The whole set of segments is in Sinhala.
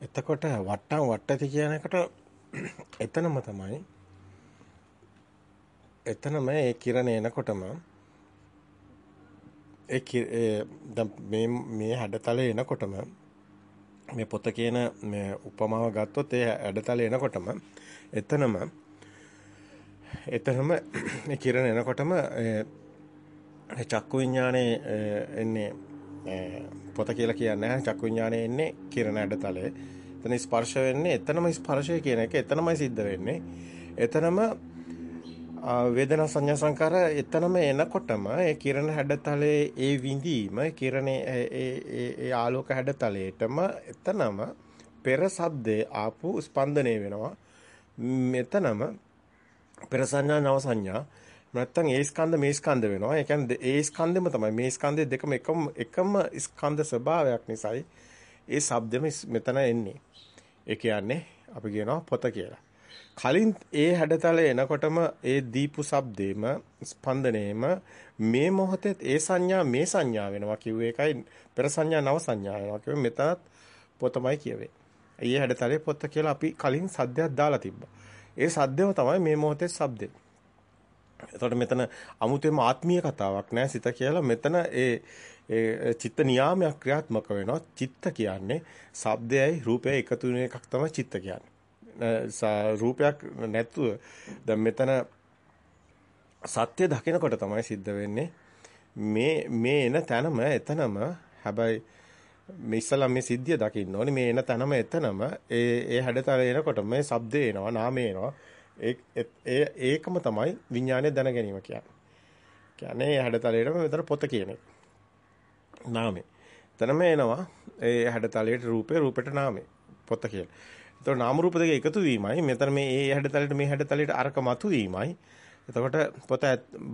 එතකොට වට්ටම් වට්ටති කියන එකට එතනම තමයි එතනම ඒ කිරණ එනකොටම ඒ මේ මේ හැඩතල එනකොටම මේ පොත කියන මේ උපමාව ගත්තොත් ඒ හැඩතල එනකොටම එතනම එතනම මේ කිරණ එනකොටම ඒ චක්කු විඥානේ එන්නේ පොත කියලා කියන්නේ නැහැ. චක්කු විඥානේ එන්නේ කිරණ හැඩතලේ එතන ස්පර්ශ වෙන්නේ එතනම ස්පර්ශය කියන එක එතනමයි සිද්ධ වෙන්නේ. එතනම වේදනා සංඥා සංකාර එතනම එනකොටම ඒ කිරණ හැඩතලයේ ඒ විඳීම කිරණේ ඒ ඒ ආලෝක හැඩතලයටම එතනම පෙර සද්දේ ආපු ස්පන්දනය වෙනවා. මෙතනම පෙර සංඥා නව සංඥා නැත්තම් ඒ ස්කන්ධ මේ ස්කන්ධ වෙනවා ඒ කියන්නේ ඒ ස්කන්ධෙම තමයි මේ ස්කන්ධේ දෙකම එකම එකම ස්කන්ධ ස්වභාවයක් නිසායි ඒ શબ્දෙම මෙතන එන්නේ ඒ කියන්නේ අපි කියනවා පොත කියලා කලින් ඒ හැඩතල එනකොටම ඒ දීපු shabdේම ස්පන්දනේම මේ මොහොතේ ඒ සංඥා මේ සංඥා වෙනවා කිව්ව එකයි පෙර සංඥා නව සංඥා වෙනවා කිව්වේ මෙතනත් පොතමයි කියවේ. ඊයේ හැඩතලේ පොත කියලා අපි කලින් සද්දයක් දාලා තිබ්බා. ඒ සද්දේම තමයි මේ මොහොතේ shabdේ. එතකොට මෙතන අමුතෙම ආත්මීය කතාවක් නෑ සිත කියලා මෙතන ඒ ඒ චිත්ත නියාමයක් ක්‍රියාත්මක වෙනවා. චිත්ත කියන්නේ shabdයයි රූපයයි එකතු වෙන එකක් තමයි චිත්ත කියන්නේ. රූපයක් නැතුව දැන් මෙතන සත්‍ය දකිනකොට තමයි සිද්ධ වෙන්නේ මේ මේ එන තැනම එතනම හැබැයි මේ ඉස්සලා මේ සිද්ධිය දකින්න ඕනේ මේ එන තැනම එතනම ඒ ඒ හැඩතල එනකොට මේ ශබ්දේ එනවා නාමය එනවා ඒ ඒකම තමයි විඥානය දැන ගැනීම කියන්නේ. කියන්නේ හැඩතලයේම මෙතන පොත කියන එක. නාමය. එතනම එනවා ඒ හැඩතලයේ රූපේ රූපෙට නාමය පොත කියලා. එතකොට නාම රූප දෙක එකතු වීමයි මෙතන මේ ඒ හැඩතලයට මේ හැඩතලයට අරක මතු වීමයි. එතකොට පොත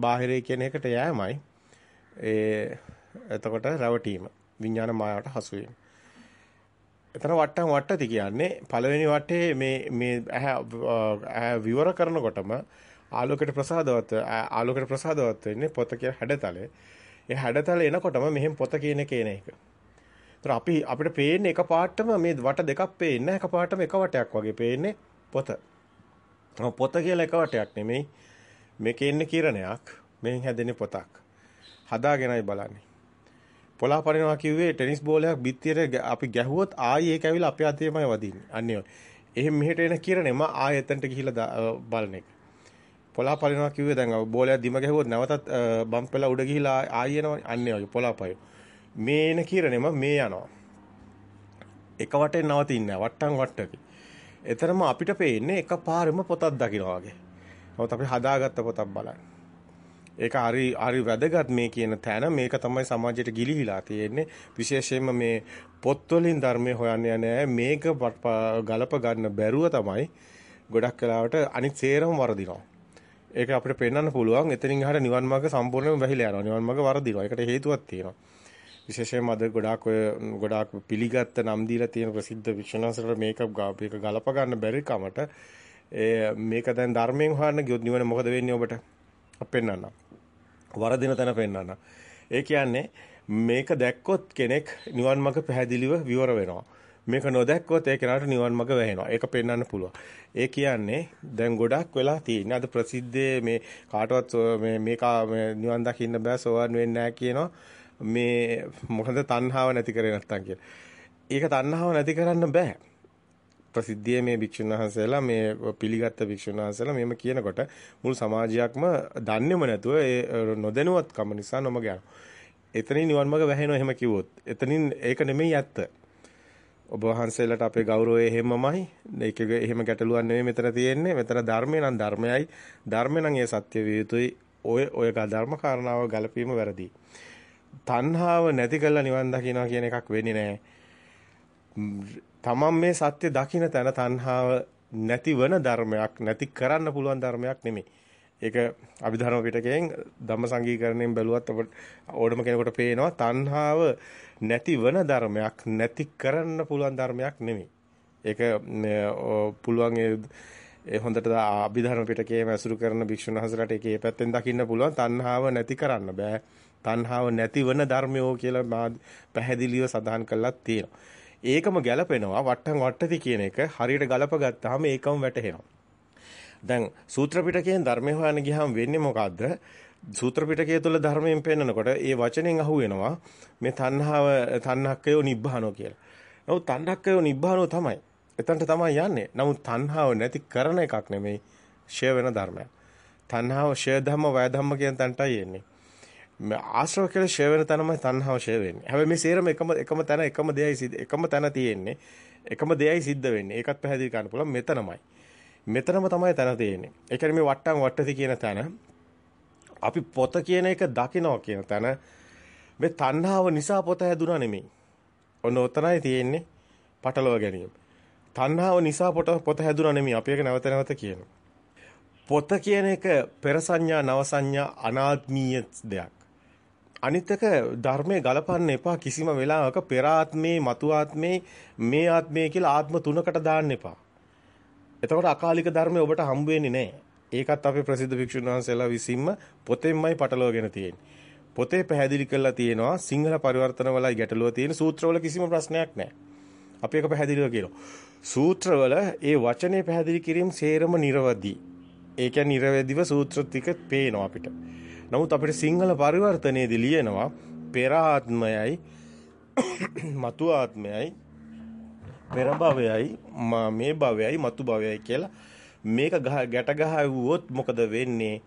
බාහිරේ කියන එකට යෑමයි. ඒ එතකොට රැවටීම විඥාන මායාවට හසු වීම. එතන වට්ටම් වට්ටති කියන්නේ පළවෙනි වටේ මේ මේ ඇහැ විවර කරනකොටම ආලෝකයට ප්‍රසාදවත් ආලෝකයට ප්‍රසාදවත් වෙන්නේ පොත කියන හැඩතලේ. ඒ හැඩතල එනකොටම මෙහෙම පොත කියන එක එන එක. ඒතර අපි අපිට පේන්නේ එක පාටම මේ වට දෙකක් පේන්නේ එක පාටම එක වටයක් වගේ පේන්නේ පොත. පොත කියලා එක වටයක් නෙමෙයි. මේකේ ඉන්නේ කිරණයක්. මෙහෙන් හැදෙන්නේ පොතක්. හදාගෙනයි බලන්නේ. පොලා පරිනවා කිව්වේ ටෙනිස් බෝලයක් බිත්තියට අපි ගැහුවොත් ආයි ඒක ඇවිල්ලා අපේ අතේමයි වදින්නේ. අන්නේ එහෙම මෙහෙට එන කිරණෙම ආයෙ එතනට ගිහිල්ලා බලන එක. පොලා පරිනවා කිව්වේ දැන් බෝලයක් දිම ගැහුවොත් නැවතත් බම්පෙලා උඩ ගිහිල්ලා ආයෙ එනවා. අන්නේ වගේ පොලා පරිනවා. මේ එන කිරණෙම මේ යනවා. එක වටෙන් නවතින්නේ වට්ටම් වට්ටකේ. එතරම් අපිට පේන්නේ එකපාරෙම පොතක් දකිනවා වගේ. නමුත් අපි හදාගත්ත පොතක් බලන්න. ඒක හරි හරි වැදගත් මේ කියන තැන. මේක තමයි සමාජයට ගිලිහිලා තියෙන්නේ. විශේෂයෙන්ම මේ පොත් වලින් ධර්මය හොයන්න යන්නේ මේක ගලප ගන්න බැරුව තමයි ගොඩක් වෙලාවට අනිත් සේරම වරදිනවා. ඒක අපිට පෙන්වන්න පුළුවන්. එතනින් එහාට නිවන් මාර්ග සම්පූර්ණයෙන්ම වැහිලා යනවා. නිවන් මාර්ග වරදිනවා. ඒකට හේතුවක් තියෙනවා. විශේෂයෙන්ම අද ගොඩාක් ඔය ගොඩාක් පිළිගත්ත නම් දීලා තියෙන ප්‍රසිද්ධ වික්ෂණාසලට මේක මේක ගලප ගන්න බැරි කමට මේක දැන් ධර්මයෙන් හොයන්න ගියොත් නිවන මොකද වෙන්නේ ඔබට? අපෙන්නන්න වරදින තැන පෙන්නන්න ඒ කියන්නේ මේක දැක්කොත් කෙනෙක් නිවන් මඟ පැහැදිලිව විවර වෙනවා. මේක නොදැක්කොත් ඒ කෙනාට නිවන් මඟ වැහෙනවා. ඒක පෙන්වන්න පුළුවන්. ඒ කියන්නේ දැන් ගොඩක් වෙලා තියෙන්නේ අද ප්‍රසිද්ධයේ මේ කාටවත් මේ මේක නිවන් දකින්න බෑ සෝවන් වෙන්නේ නැහැ කියනවා. මේ මොකද තණ්හාව නැති කරේ නැත්තම් කියලා. ඒක තණ්හාව නැති කරන්න බෑ. ප්‍රසිද්ධියේ මේ භික්ෂුන් වහන්සේලා මේ පිළිගත්ත භික්ෂුන් වහන්සේලා මෙහෙම කියනකොට මුළු සමාජයක්ම දන්නේම නැතුව ඒ නොදැනුවත්කම නිසා නොමග යනවා. එතනින් නිවන් මඟ වැහෙනවා එහෙම කිව්වොත්. එතනින් ඒක නෙමෙයි ඇත්ත. ඔබ වහන්සේලාට අපේ ගෞරවය එහෙමමයි. ඒක එහෙම ගැටලුවක් නෙමෙයි මෙතන තියෙන්නේ. මෙතන ධර්මය නම් ධර්මයයි. ධර්මය නම් ඒ සත්‍ය විය යුතුයි. ඔය ඔය ධර්ම කාරණාව ගලපීම වැරදි. තණ්හාව නැති කරලා නිවන් දකින්නවා කියන එකක් වෙන්නේ නැහැ. තමන් මේ සත්‍ය දකින්න තැන තණ්හාව නැතිවන ධර්මයක් නැති කරන්න පුළුවන් ධර්මයක් නෙමෙයි. ඒක අභිධර්ම පිටකයෙන් ධම්ම සංගීකරණයෙන් බැලුවත් අපට ඕනම කෙනෙකුට පේනවා තණ්හාව නැතිවන ධර්මයක් නැති කරන්න පුළුවන් ධර්මයක් නෙමෙයි. ඒක පුළුවන් ඒ හොඳට අභිධර්ම පිටකයේ ඇසුරු කරන භික්ෂුන් වහන්සේලාට ඒකේ පැත්තෙන් දකින්න පුළුවන් තණ්හාව නැති කරන්න බෑ. තණ්හාව නැතිවන ධර්මයෝ කියලා පැහැදිලිව සඳහන් කළා තියෙනවා. ඒකම ගැලපෙනවා වට්ටම් වට්ටති කියන එක හරියට ගලප ගත්තාම ඒකම වැටහෙනවා. දැන් සූත්‍ර පිටකයෙන් ධර්මය හොයන්න ගියාම වෙන්නේ මොකද්ද? සූත්‍ර පිටකය තුළ ධර්මයෙන් පෙන්නකොට ඒ වචනෙන් අහුවෙනවා මේ තණ්හාව තණ්හක්කයෝ නිබ්බහනෝ කියලා. නමුත් තණ්හක්කයෝ නිබ්බහනෝ තමයි. එතනට තමයි යන්නේ. නමුත් තණ්හාව නැති කරන එකක් නෙමෙයි ෂය වෙන ධර්මයක්. තණ්හාව ෂය ධම්ම වය ධම්ම කියන තැනටයි එන්නේ. ආශ්‍රව කියලා ෂය වෙන තැනමයි තණ්හාව ෂය වෙන්නේ. හැබැයි මේ සේරම එකම එකම තැන එකම දෙයයි එකම තැන තියෙන්නේ. එකම දෙයයි සිද්ධ වෙන්නේ. ඒකත් පැහැදිලි කරන්න පුළුවන් මෙතනමයි. මෙතනම තමයි තැන තියෙන්නේ. ඒ කියන්නේ මේ වට්ටම් වට්ටති කියන තැන අපි පොත කියන එක දකිනවා කියන තැන මේ තණ්හාව නිසා පොත හැදුනා නෙමෙයි. ඔන්න ඔතනයි තියෙන්නේ පටලව ගැනීම. තණ්හාව නිසා පොත පොත හැදුනා නෙමෙයි. අපි ඒක නැවත නැවත කියනවා. පොත කියන එක පෙර සංඥා නව සංඥා අනාත්මීය දෙයක්. අනිත් එක ධර්මයේ ගලපන්න එපා කිසිම වෙලාවක පෙර ආත්මේ, මතු ආත්මේ, මේ ආත්මේ කියලා ආත්ම තුනකට දාන්න එපා. එතකොට අකාලික ධර්මය ඔබට හම්බ වෙන්නේ නැහැ. ඒකත් අපේ ප්‍රසිද්ධ භික්ෂුන් වහන්සේලා විසින්ම පොතෙන්මයි පටලවගෙන තියෙන්නේ. පොතේ පැහැදිලි කරලා තියෙනවා සිංහල පරිවර්තන වලයි ගැටලුව තියෙන සූත්‍රවල කිසිම ප්‍රශ්නයක් නැහැ. අපි ඒක පැහැදිලිව කියනවා. සූත්‍රවල ඒ වචනේ පැහැදිලි කිරීම සේරම නිර්වදි. ඒ කියන්නේ නිර්වැදිව සූත්‍ර ටික පේනවා අපිට. නමුත් අපිට සිංහල පරිවර්තනයේදී ලියනවා පෙර ආත්මයයි මතු ආත්මයයි පෙර භවයයි මේ භවයයි මතු භවයයි කියලා මේක ගැට ගහවුවොත් මොකද වෙන්නේ?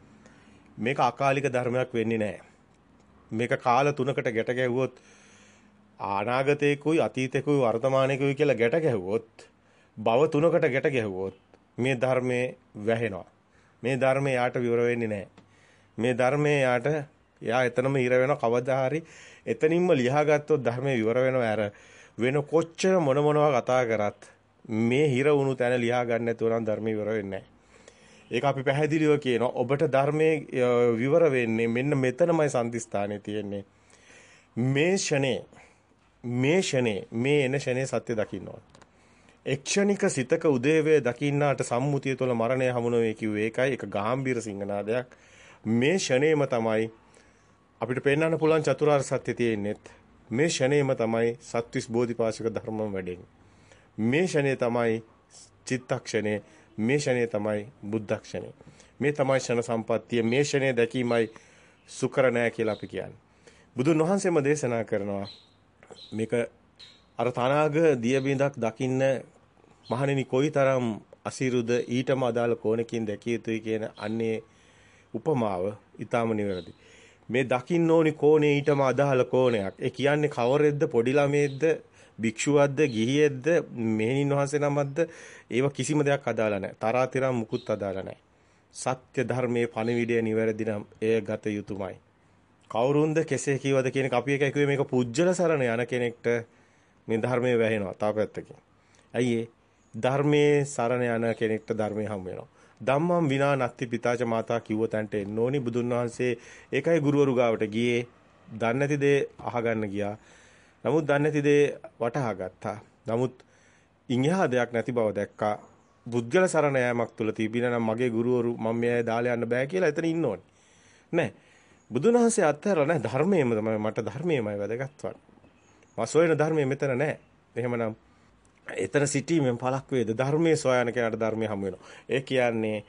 මේක අකාලික ධර්මයක් වෙන්නේ නැහැ මේක කාල තුනකට ගැට ගැහුවොත් අනාගතේකුයි අතීතේකුයි වර්තමානේකුයි කියලා ගැට ගැහුවොත් භව තුනකට ගැට ගැහුවොත් මේ ධර්මයේ වැහෙනවා. මේ ධර්මයේ යාට විවර වෙන්නේ නැහැ. මේ ධර්මයේ යාට යා එතනම ඉර වෙන කවදා හරි එතනින්ම ලියාගත්තොත් ධර්මයේ විවර වෙනවා. අර වෙන කොච්චර මොන මොනවා කතා කරත් මේ හිර වුණු තැන ලියා ගන්න නැතුව නම් ධර්මයේ විවර වෙන්නේ ඒක අපි පැහැදිලිව කියනවා. ඔබට ධර්මයේ විවර වෙන්නේ මෙන්න මෙතනමයි සම්දිස්ථානේ තියෙන්නේ. මේ ෂනේ මේ ෂනේ මේ එන ෂනේ සත්‍ය දකින්න ඕන. එක්ෂණික සිතක උදේවේ දකින්නාට සම්මුතිය තුළ මරණය හමු නොවේ කිව්වේ ඒකයි. ඒක ගාම්භීර සිංහනාදයක්. මේ ෂණේම තමයි අපිට පෙන්වන්න පුළුවන් චතුරාර්ය සත්‍ය තියෙන්නේත් මේ ෂණේම තමයි සත්‍විස් බෝධිපාශික ධර්මම වැඩෙන්නේ. මේ ෂණේ තමයි චිත්තක්ෂණේ මේ ෂණේ තමයි බුද්ධක්ෂණේ. මේ තමයි ෂණ සම්පත්තිය මේ ෂණේ දැකීමයි සුකර නැහැ කියලා අපි කියන්නේ. බුදුන් වහන්සේම දේශනා කරනවා මේක අර තනාග දිය බිඳක් දකින්න මහණෙනි කොයිතරම් අසිරුද ඊටම අදාළ කෝණකින් දැකිය යුතුයි කියන අන්නේ උපමාව ඊටම නිවැරදි. මේ දකින්න ඕනි කෝණේ ඊටම අදාළ කෝණයක්. ඒ කියන්නේ කවරෙද්ද පොඩි ළමයෙක්ද භික්ෂුවක්ද ගිහියෙක්ද මෙහෙණින් වහන්සේ නමක්ද ඒව කිසිම දෙයක් අදාළ නැහැ. තරාතිරම් මුකුත් අදාළ නැහැ. සත්‍ය ධර්මයේ පණිවිඩය නිවැරදි නම් එය ගත යුතුයමයි. කවුරුන්ද කෙසේ කිව්වද කියන එක අපි එක කිව්වේ මේක පුජ්‍යල සරණ යන කෙනෙක්ට මේ ධර්මයේ වැහෙනවා. තාව පැත්තකින්. ඇයි ඒ? ධර්මයේ සරණ යන කෙනෙක්ට ධර්මයේ හම් වෙනවා. ධම්මම් විනා නත්ති පිතාච මාතා කිව්ව තැනට එන්න ඕනි බුදුන් වහන්සේ ඒකයි ගුරුවරු ගාවට ගියේ. දන්නේ නැති දේ අහගන්න ගියා. නමුත් දන්නේ නැති දේ වටහා ගත්තා. නමුත් ඉන්හා දෙයක් නැති බව දැක්කා. බුද්ධල සරණ යෑමක් තුල තිබිනා නම් මගේ ගුරුවරු මම මෙයයි දාලා යන්න බෑ කියලා එතන ඉන්න ඕනේ. නෑ. බුදුන් වහන්සේ අත්හැරලා නෑ ධර්මයේම තමයි මට ධර්මයේමයි වැදගත් වන්නේ. මා සොයන ධර්මයේ මෙතන නෑ. එහෙමනම් එතන සිටීමෙන් පළක් වේද ධර්මයේ සොයන කෙනාට ධර්මයේ හමු වෙනවා. ඒ කියන්නේ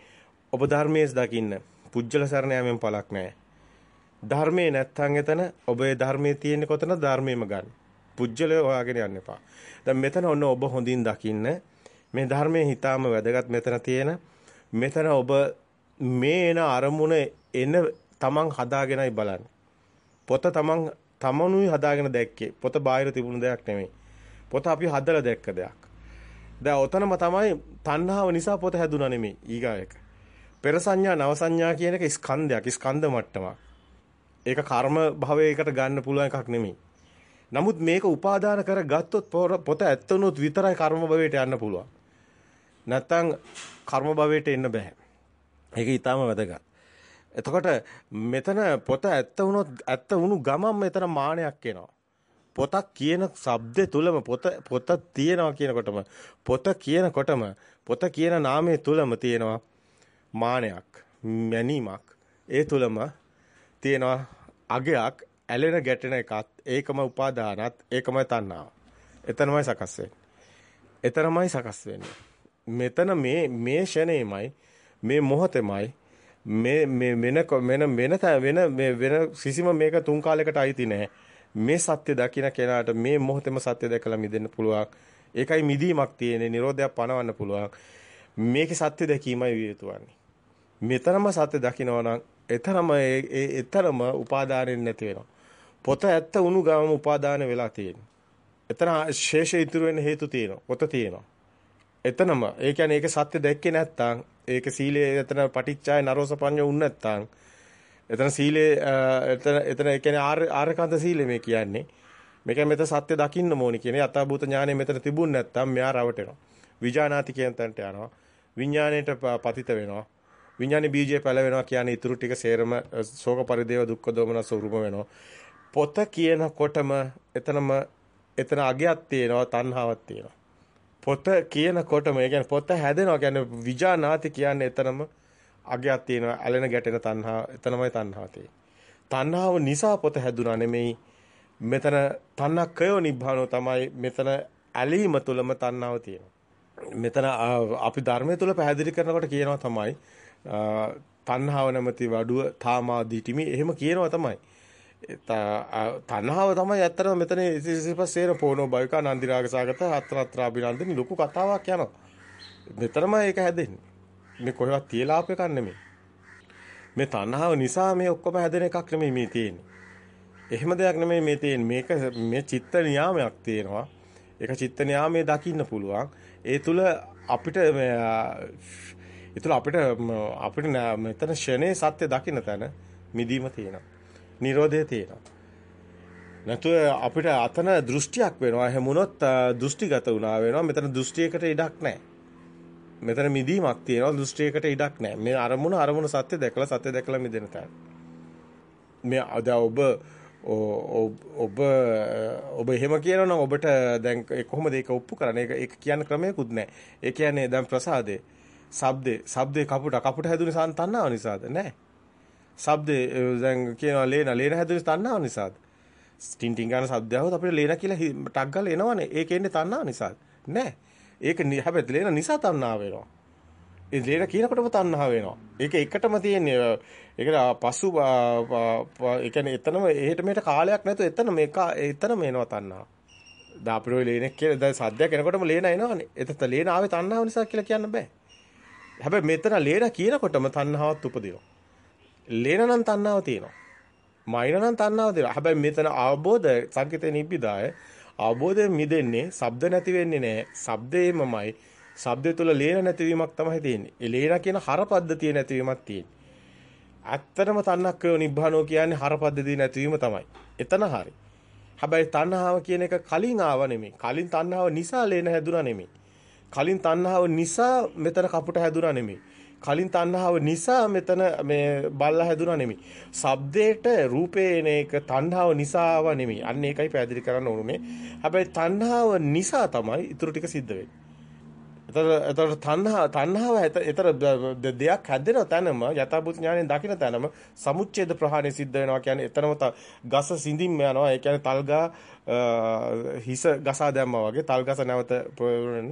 ඔබ ධර්මයේ දකින්න පුජ්‍යල සරණ යාමෙන් පළක් නැහැ. ධර්මයේ නැත්තම් එතන ඔබේ ධර්මයේ තියෙන්නේ කොතන ධර්මයේම ගන්න. පුජ්‍යලය හොයාගෙන යන්න එපා. දැන් මෙතන ඔන්න ඔබ හොඳින් දකින්න මේ ධර්මයේ හිතාම වැදගත් මෙතන තියෙන මෙතන ඔබ මේ එන අරමුණ එන තමන් හදාගෙනයි බලන්නේ. පොත තමන් තමනුයි හදාගෙන දැක්කේ. පොත බාහිර තිබුණු දෙයක් නෙමෙයි. පොත අපි හදලා දැක්ක දෙයක්. දැන් ඔතනම තමයි තණ්හාව නිසා පොත හැදුනා නෙමෙයි ඊගායක. පෙර සංඥා නව සංඥා කියන එක ස්කන්ධයක් ස්කන්ධ මට්ටමක්. ඒක කර්ම භවයකට ගන්න පුළුවන් එකක් නෙමෙයි. නමුත් මේක උපාදාන කරගත්තොත් පොත ඇත්ත වුණොත් විතරයි කර්ම භවයට යන්න පුළුවන්. නැත්තම් කර්ම භවයට එන්න බෑ. ඒක ඊටාම වැදගත්. එතකොට මෙතන පොත ඇත්ත වුණොත් ඇත්ත වුණු ගමන් මෙතන මානයක් එනවා. පොතක් කියන shabdේ තුලම පොත පොත තියෙනවා කියනකොටම පොත කියනකොටම පොත කියන නාමයේ තුලම තියෙනවා මානයක් මැනීමක් ඒ තුලම තියෙනවා අගයක් ඇලෙන ගැටෙන එකත් ඒකම උපාදානත් ඒකම තණ්හාව එතනමයි සකස් වෙන්නේ. එතරම්මයි සකස් වෙන්නේ. මෙතන මේ මේ ෂණේමයි මේ මොහොතෙමයි මේ මේ වෙන වෙන වෙන වෙන වෙන කිසිම මේක තුන් කාලයකට අයිති නෑ. මේ සත්‍ය දකින්න කෙනාට මේ මොහොතේම සත්‍ය දැකලා මිදෙන්න පුළුවන්. ඒකයි මිදීමක් තියෙන්නේ. Nirodhayak පනවන්න පුළුවන්. මේකේ සත්‍ය දැකීමයි විය යුතුවන්නේ. මෙතරම සත්‍ය දකිනවා නම් එතරම් ඒ එතරම් උපාදානෙන් නැති වෙනවා. පොත ඇත්ත උණු ගාම උපාදාන වෙලා තියෙනවා. එතන ශේෂ ඉතුරු වෙන හේතු තියෙනවා. පොත තියෙනවා. එතනම ඒ කියන්නේ ඒක සත්‍ය දැක්කේ නැත්තම් ඒක සීලේ එතන පටිච්චාය නරෝසපඤ්ඤ උන් නැත්තම් එතන සීලේ එතන එතන ඒ කියන්නේ ආරකන්ත සීලය මේ කියන්නේ. මේක මෙතන සත්‍ය දකින්න ඕනි කියන යථාභූත ඥානය මෙතන තිබුණ නැත්තම් මෙයා රවටෙනවා. විජානාති කියන තැනට යනවා. විඥාණයට පතිත වෙනවා. විඥානේ බීජය පැලවෙනවා කියන්නේ ඊටු ටික සේරම ශෝක පරිදේව දුක්ඛ දෝමන ස්වරූප වෙනවා. පොත කියනකොටම එතනම එතන අගයක් තියෙනවා තණ්හාවක් තියෙනවා. පොත කියනකොටම ඒ කියන්නේ පොත හැදෙනවා කියන්නේ විජානාති කියන්නේ එතනම අගයක් තියෙනවා ඇලෙන ගැටෙන තණ්හා එතනමයි තණ්හාව තියෙන්නේ. තණ්හාව නිසා පොත හැදුනා නෙමෙයි මෙතන තණ්හක්කයෝ නිබ්බානෝ තමයි මෙතන ඇලීම තුලම තණ්හාව තියෙනවා. මෙතන අපි ධර්මය තුල පැහැදිලි කරනකොට කියනවා තමයි තණ්හාව නැමැති වඩුව තාමා දිටිමි එහෙම කියනවා තමයි. තණ්හාව තමයි ඇත්තටම මෙතන ඉතිසිපස්සේන පොනෝ බයිකා නන්දිරාග සාගත හතරත්‍රා අභිනන්දනි ලොකු කතාවක් යනවා. මෙතනම ඒක හැදෙන්නේ. මේ කොහෙවත් තියලා ආපු එකක් නෙමෙයි. මේ තණ්හාව නිසා මේ ඔක්කොම හැදෙන එකක් නෙමෙයි මේ තියෙන්නේ. එහෙම දෙයක් නෙමෙයි මේ තියෙන්නේ. මේක මේ චිත්ත නියාමයක් තියෙනවා. ඒක චිත්ත නියාමයේ දකින්න පුළුවන්. ඒ තුල අපිට ඒ තුල අපිට අපිට මෙතන ෂනේ සත්‍ය දකින්න තැන මිදීම තියෙනවා. Nirodhe තියෙනවා. නැතුව අපිට අතන දෘෂ්ටියක් වෙනවා. එහෙම වුණොත් දෘෂ්ටිගත වුණා වෙනවා. මෙතන දෘෂ්ටියකට ඉඩක් නැහැ. මෙතන මිදීමක් තියෙනවා. දෘෂ්ටියකට ඉඩක් නැහැ. මේ අරමුණ අරමුණ සත්‍ය දැකලා සත්‍ය දැකලා මිදෙන තැන. මේ අද ඔබ ඔබ ඔබ එහෙම කියනවනම් ඔබට දැන් කොහොමද ඒක ඔප්පු කරන්නේ? ඒක ඒක කියන්න ක්‍රමයක්වත් නැහැ. ඒ කියන්නේ දැන් ප්‍රසාදේ, ශබ්දේ, ශබ්දේ කපුට කපුට හැදුනේ සන්තන්නාව නිසාද? නැහැ. ශබ්දේ දැන් කියනවා ලේන ලේන හැදුනේ තණ්හාව නිසාද? ටින් ටින් ගන්න ශබ්දයවත් අපිට ලේන කියලා ටක් ගාලා එනවනේ. ඒක එන්නේ තණ්හාව නිසාද? නෑ. ඒක හැබැයි ලේන නිසා තණ්හාව වෙනවා. ඒ ලේන කියනකොටම තණ්හාව වෙනවා. ඒක එකටම තියෙන්නේ. ඒකට පසු ඒ කියන්නේ එතනම එහෙට මෙහෙට කාලයක් නැතුව එතන මේක එතනම එනවා තණ්හාව. දැන් අපිට ඔය ලේනෙක් කියලා දැන් සද්දයක් එනකොටම ලේන එනවනේ. එතත ලේන ආවේ තණ්හාව නිසා කියලා කියන්න බෑ. හැබැයි මෙතන ලේන කියනකොටම තණ්හාවත් උපදිනවා. ලේන නම් තණ්හාව තියෙනවා. මයින නම් තණ්හාව තියෙනවා. හැබැයි මෙතන අවබෝධ සංකිතේ නිබ්බිදාය අවබෝධයෙන් මිදෙන්නේ ශබ්ද නැති වෙන්නේ නැහැ. ශබ්දේමමයි. ශබ්දය තුල ලේන නැතිවීමක් තමයි තියෙන්නේ. ඒ ලේන කියන හරපද්ධතිය නැතිවීමක් තියෙන්නේ. ඇත්තටම තණ්හක්කය නිබ්බානෝ කියන්නේ හරපද්ධතිය නැතිවීම තමයි. එතන හරි. හැබැයි තණ්හාව කියන එක කලින් ආව නෙමෙයි. කලින් තණ්හාව නිසා ලේන හැදුනා නෙමෙයි. කලින් තණ්හාව නිසා මෙතන කපුට හැදුනා නෙමෙයි. කලින් තණ්හාව නිසා මෙතන මේ බල්ලා හැදුනා නෙමෙයි. ශබ්දයට රූපේ එන එක තණ්හාව නිසාව නෙමෙයි. අන්න ඒකයි පැහැදිලි කරන්න ඕනේ. හැබැයි තණ්හාව නිසා තමයි ඊටු ටික සිද්ධ වෙන්නේ. එතකොට එතකොට තණ්හා තණ්හාව එතර දෙයක් හැදෙන තැනම යථාභූත ඥාණයෙන් දකින තැනම සමුච්ඡේද ප්‍රහාණය සිද්ධ වෙනවා කියන්නේ එතනම ගස සිඳින්න යනවා ඒ කියන්නේ තල්ගා හිස ගසා දැම්මා වගේ තල් ගස නැවත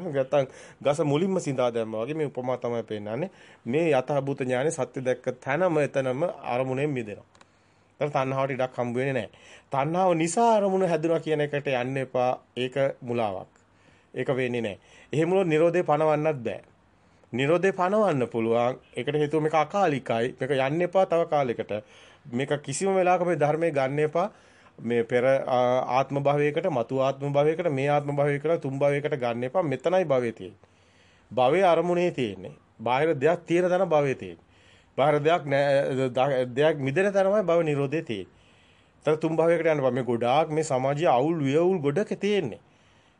නැත්නම් ගස මුලින්ම සිඳා දැම්මා වගේ මේ උපමා තමයි පෙන්නන්නේ මේ යථාභූත ඥාණය සත්‍ය දැක්ක තැනම එතනම අරමුණෙන් මිදෙනවා එතන තණ්හාවට ඉඩක් හම්බ වෙන්නේ නැහැ තණ්හාව නිසා අරමුණ හැදුනා කියන එකට යන්න එපා ඒක මුලාවක් ඒක වෙන්නේ නැහැ. එහෙම වුණොත් Nirodhe පණවන්නත් බෑ. Nirodhe පණවන්න පුළුවන්. ඒකට හේතුව මේක අකාලිකයි. මේක යන්න එපා තව කාලයකට. මේක කිසිම වෙලාවක මේ ධර්මයේ ගන්න එපා. මේ පෙර ආත්ම භවයකට, මතු ආත්ම භවයකට, මේ ආත්ම භවයකට, තුන් භවයකට ගන්න එපා. මෙතනයි භවය තියෙන්නේ. භවයේ අරමුණේ තියෙන්නේ. බාහිර දෙයක් තියෙන තැන භවයේ තියෙන්නේ. බාහිර දෙයක් දෙයක් මිදෙන තැනමයි භව නිරෝධයේ තියෙන්නේ. තර තුන් භවයකට යන්න බෑ. මේ ගොඩාක් මේ සමාජයේ අවුල් වියවුල් ගොඩක තියෙන්නේ.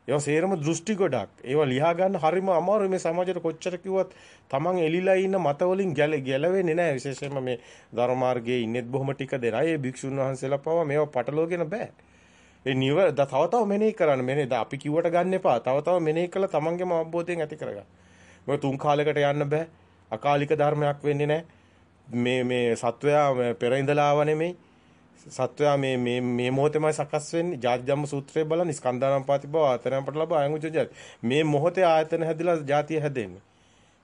ඒවා සේරම දෘෂ්ටි ගොඩක්. ඒවා ලියා ගන්න හරිම අමාරුයි මේ සමාජයට කොච්චර කිව්වත් Taman එලිලා ඉන්න මත වලින් ගැලවෙන්නේ නැහැ. විශේෂයෙන්ම මේ ධර්මාර්ගයේ ඉන්නෙත් බොහොම ටික දෙනා. ඒ භික්ෂුන් වහන්සේලා පවා මේවා පටලවගෙන බෑ. ඒ නිව තව තව මෙනෙහි කරන්න. මෙනෙහි අපි කිව්වට ගන්න එපා. තව තව මෙනෙහි කළා Tamanගේම අවබෝධයෙන් ඇති කරගන්න. මොකද තුන් කාලයකට යන්න බෑ. අකාලික ධර්මයක් වෙන්නේ නැහැ. මේ මේ සත්වයා පෙර ඉඳලා ආව නෙමෙයි. සත්වයා මේ මේ මේ මොහොතේමයි සකස් වෙන්නේ. ජාති ධම්ම සූත්‍රයේ බලන්න ස්කන්ධානම් පාති බව ආතනම් පට ලබ අයං උජජාති. මේ මොහොතේ ආයතන හැදිලා ජාතිය හැදෙන්නේ.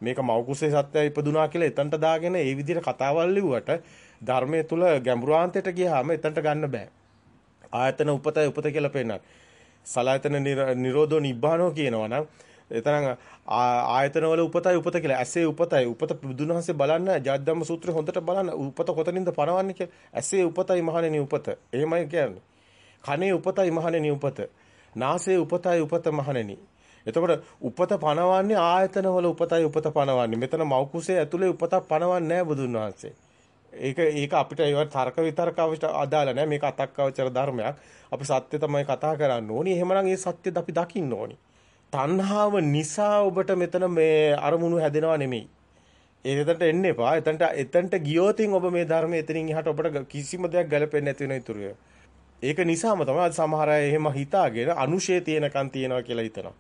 මේක මෞකුසේ සත්‍යය ඉපදුනා කියලා එතනට දාගෙන ඒ විදිහට කතාවල් ලිව්වට ධර්මයේ තුල ගැඹුරාන්තයට ගියාම එතනට ගන්න බෑ. ආයතන උපතයි උපත කියලා පෙන්නන. සලායතන නිරෝධෝ නිබ්බානෝ කියනවා නම් එතන ආයතන වල උපතයි උපත කියලා. ඇසේ උපතයි. උපත බුදුන් වහන්සේ බලන්න ජාද්දම්ම සූත්‍රය හොඳට බලන්න උපත කොතනින්ද පනවන්නේ කියලා. ඇසේ උපතයි මහණෙනි උපත. එහෙමයි කියන්නේ. කනේ උපතයි මහණෙනි උපත. නාසයේ උපතයි උපත මහණෙනි. එතකොට උපත පනවන්නේ ආයතන වල උපතයි උපත පනවන්නේ. මෙතන මෞකුසේ ඇතුලේ උපතක් පනවන්නේ නැහැ බුදුන් වහන්සේ ඒක ඒක අපිට ඒවට තර්ක විතර්ක අදාළ නැහැ. මේක අතක්කවචර ධර්මයක්. අපි සත්‍ය තමයි කතා කරන්න ඕනි. එහෙමනම් ඒ සත්‍යද අපි දකින්න ඕනි. තණ්හාව නිසා ඔබට මෙතන මේ අරමුණු හැදෙනව නෙමෙයි. ඒකට එන්න එපා. එතනට එතනට ගියොතින් ඔබ මේ ධර්මයේ එතනින් එහාට ඔබට කිසිම දෙයක් ගැලපෙන්නේ නැති වෙන ඉතුරු ඒක නිසාම තමයි අද සමහර අය එහෙම හිතාගෙන අනුශේ තියෙනකන් තියනවා කියලා හිතනවා.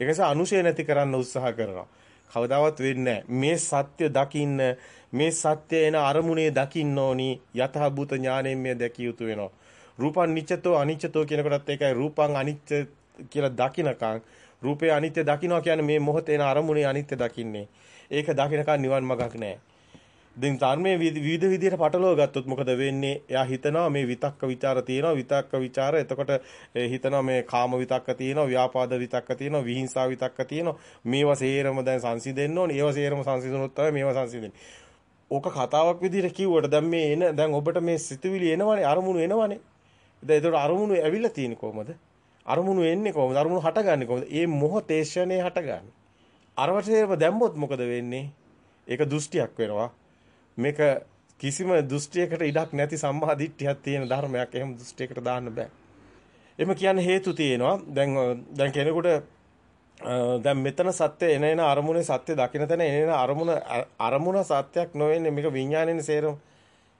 ඒක නිසා අනුශේ නැති කරන්න උත්සාහ කරනවා. කවදාවත් වෙන්නේ මේ සත්‍ය දකින්න මේ සත්‍ය එන අරමුණේ දකින්න ඕනි යතහ භූත ඥාණයෙන් මේ දැකිය යුතු වෙනවා. රූපං නිච්චතෝ අනිච්චතෝ කියන කොටත් ඒකයි රූපං අනිච්ච කියලා දකින්නකන් රූපේ අනිත්‍ය දකින්නවා කියන්නේ මේ මොහොතේන අරමුණේ අනිත්‍ය දකින්නේ. ඒක දකින්නකන් නිවන් මඟක් නැහැ. දැන් ධර්මයේ විවිධ විදිහට පටලව ගත්තොත් මොකද වෙන්නේ? එයා හිතනවා මේ විතක්ක ਵਿਚාර තියෙනවා විතක්ක ਵਿਚාර. එතකොට හිතනවා මේ කාම විතක්ක තියෙනවා, ව්‍යාපාද විතක්ක තියෙනවා, විහිංසාව විතක්ක තියෙනවා. මේවා සේරම දැන් සංසිඳෙන්න ඕනේ. ඒවා සේරම සංසිඳුනොත් තමයි මේවා සංසිඳෙන්නේ. ඕක කතාවක් විදිහට කිව්වට දැන් මේ එන දැන් ඔබට මේ සිතුවිලි එනවනේ, අරමුණු එනවනේ. දැන් ඒතකොට අරමුණු ඇවිල්ලා තියෙන්නේ කොහමද? අරමුණු එන්නේ කොහොමද? අරමුණු හටගන්නේ කොහොමද? ඒ මොහොතේ ෂණේ හටගන්නේ. අරවටේම දැම්මොත් මොකද වෙන්නේ? ඒක දෘෂ්ටියක් වෙනවා. මේක කිසිම දෘෂ්ටියකට ඉඩක් නැති සම්මා දිට්ඨියක් තියෙන ධර්මයක්. එහෙම දෘෂ්ටියකට දාන්න බෑ. එම කියන්නේ හේතු තියෙනවා. දැන් දැන් කෙනෙකුට දැන් මෙතන සත්‍ය එන එන අරමුණේ සත්‍ය දකින්න තැන එන එන අරමුණ අරමුණ සත්‍යයක් නොවෙන්නේ මේක විඥානයේ සේරම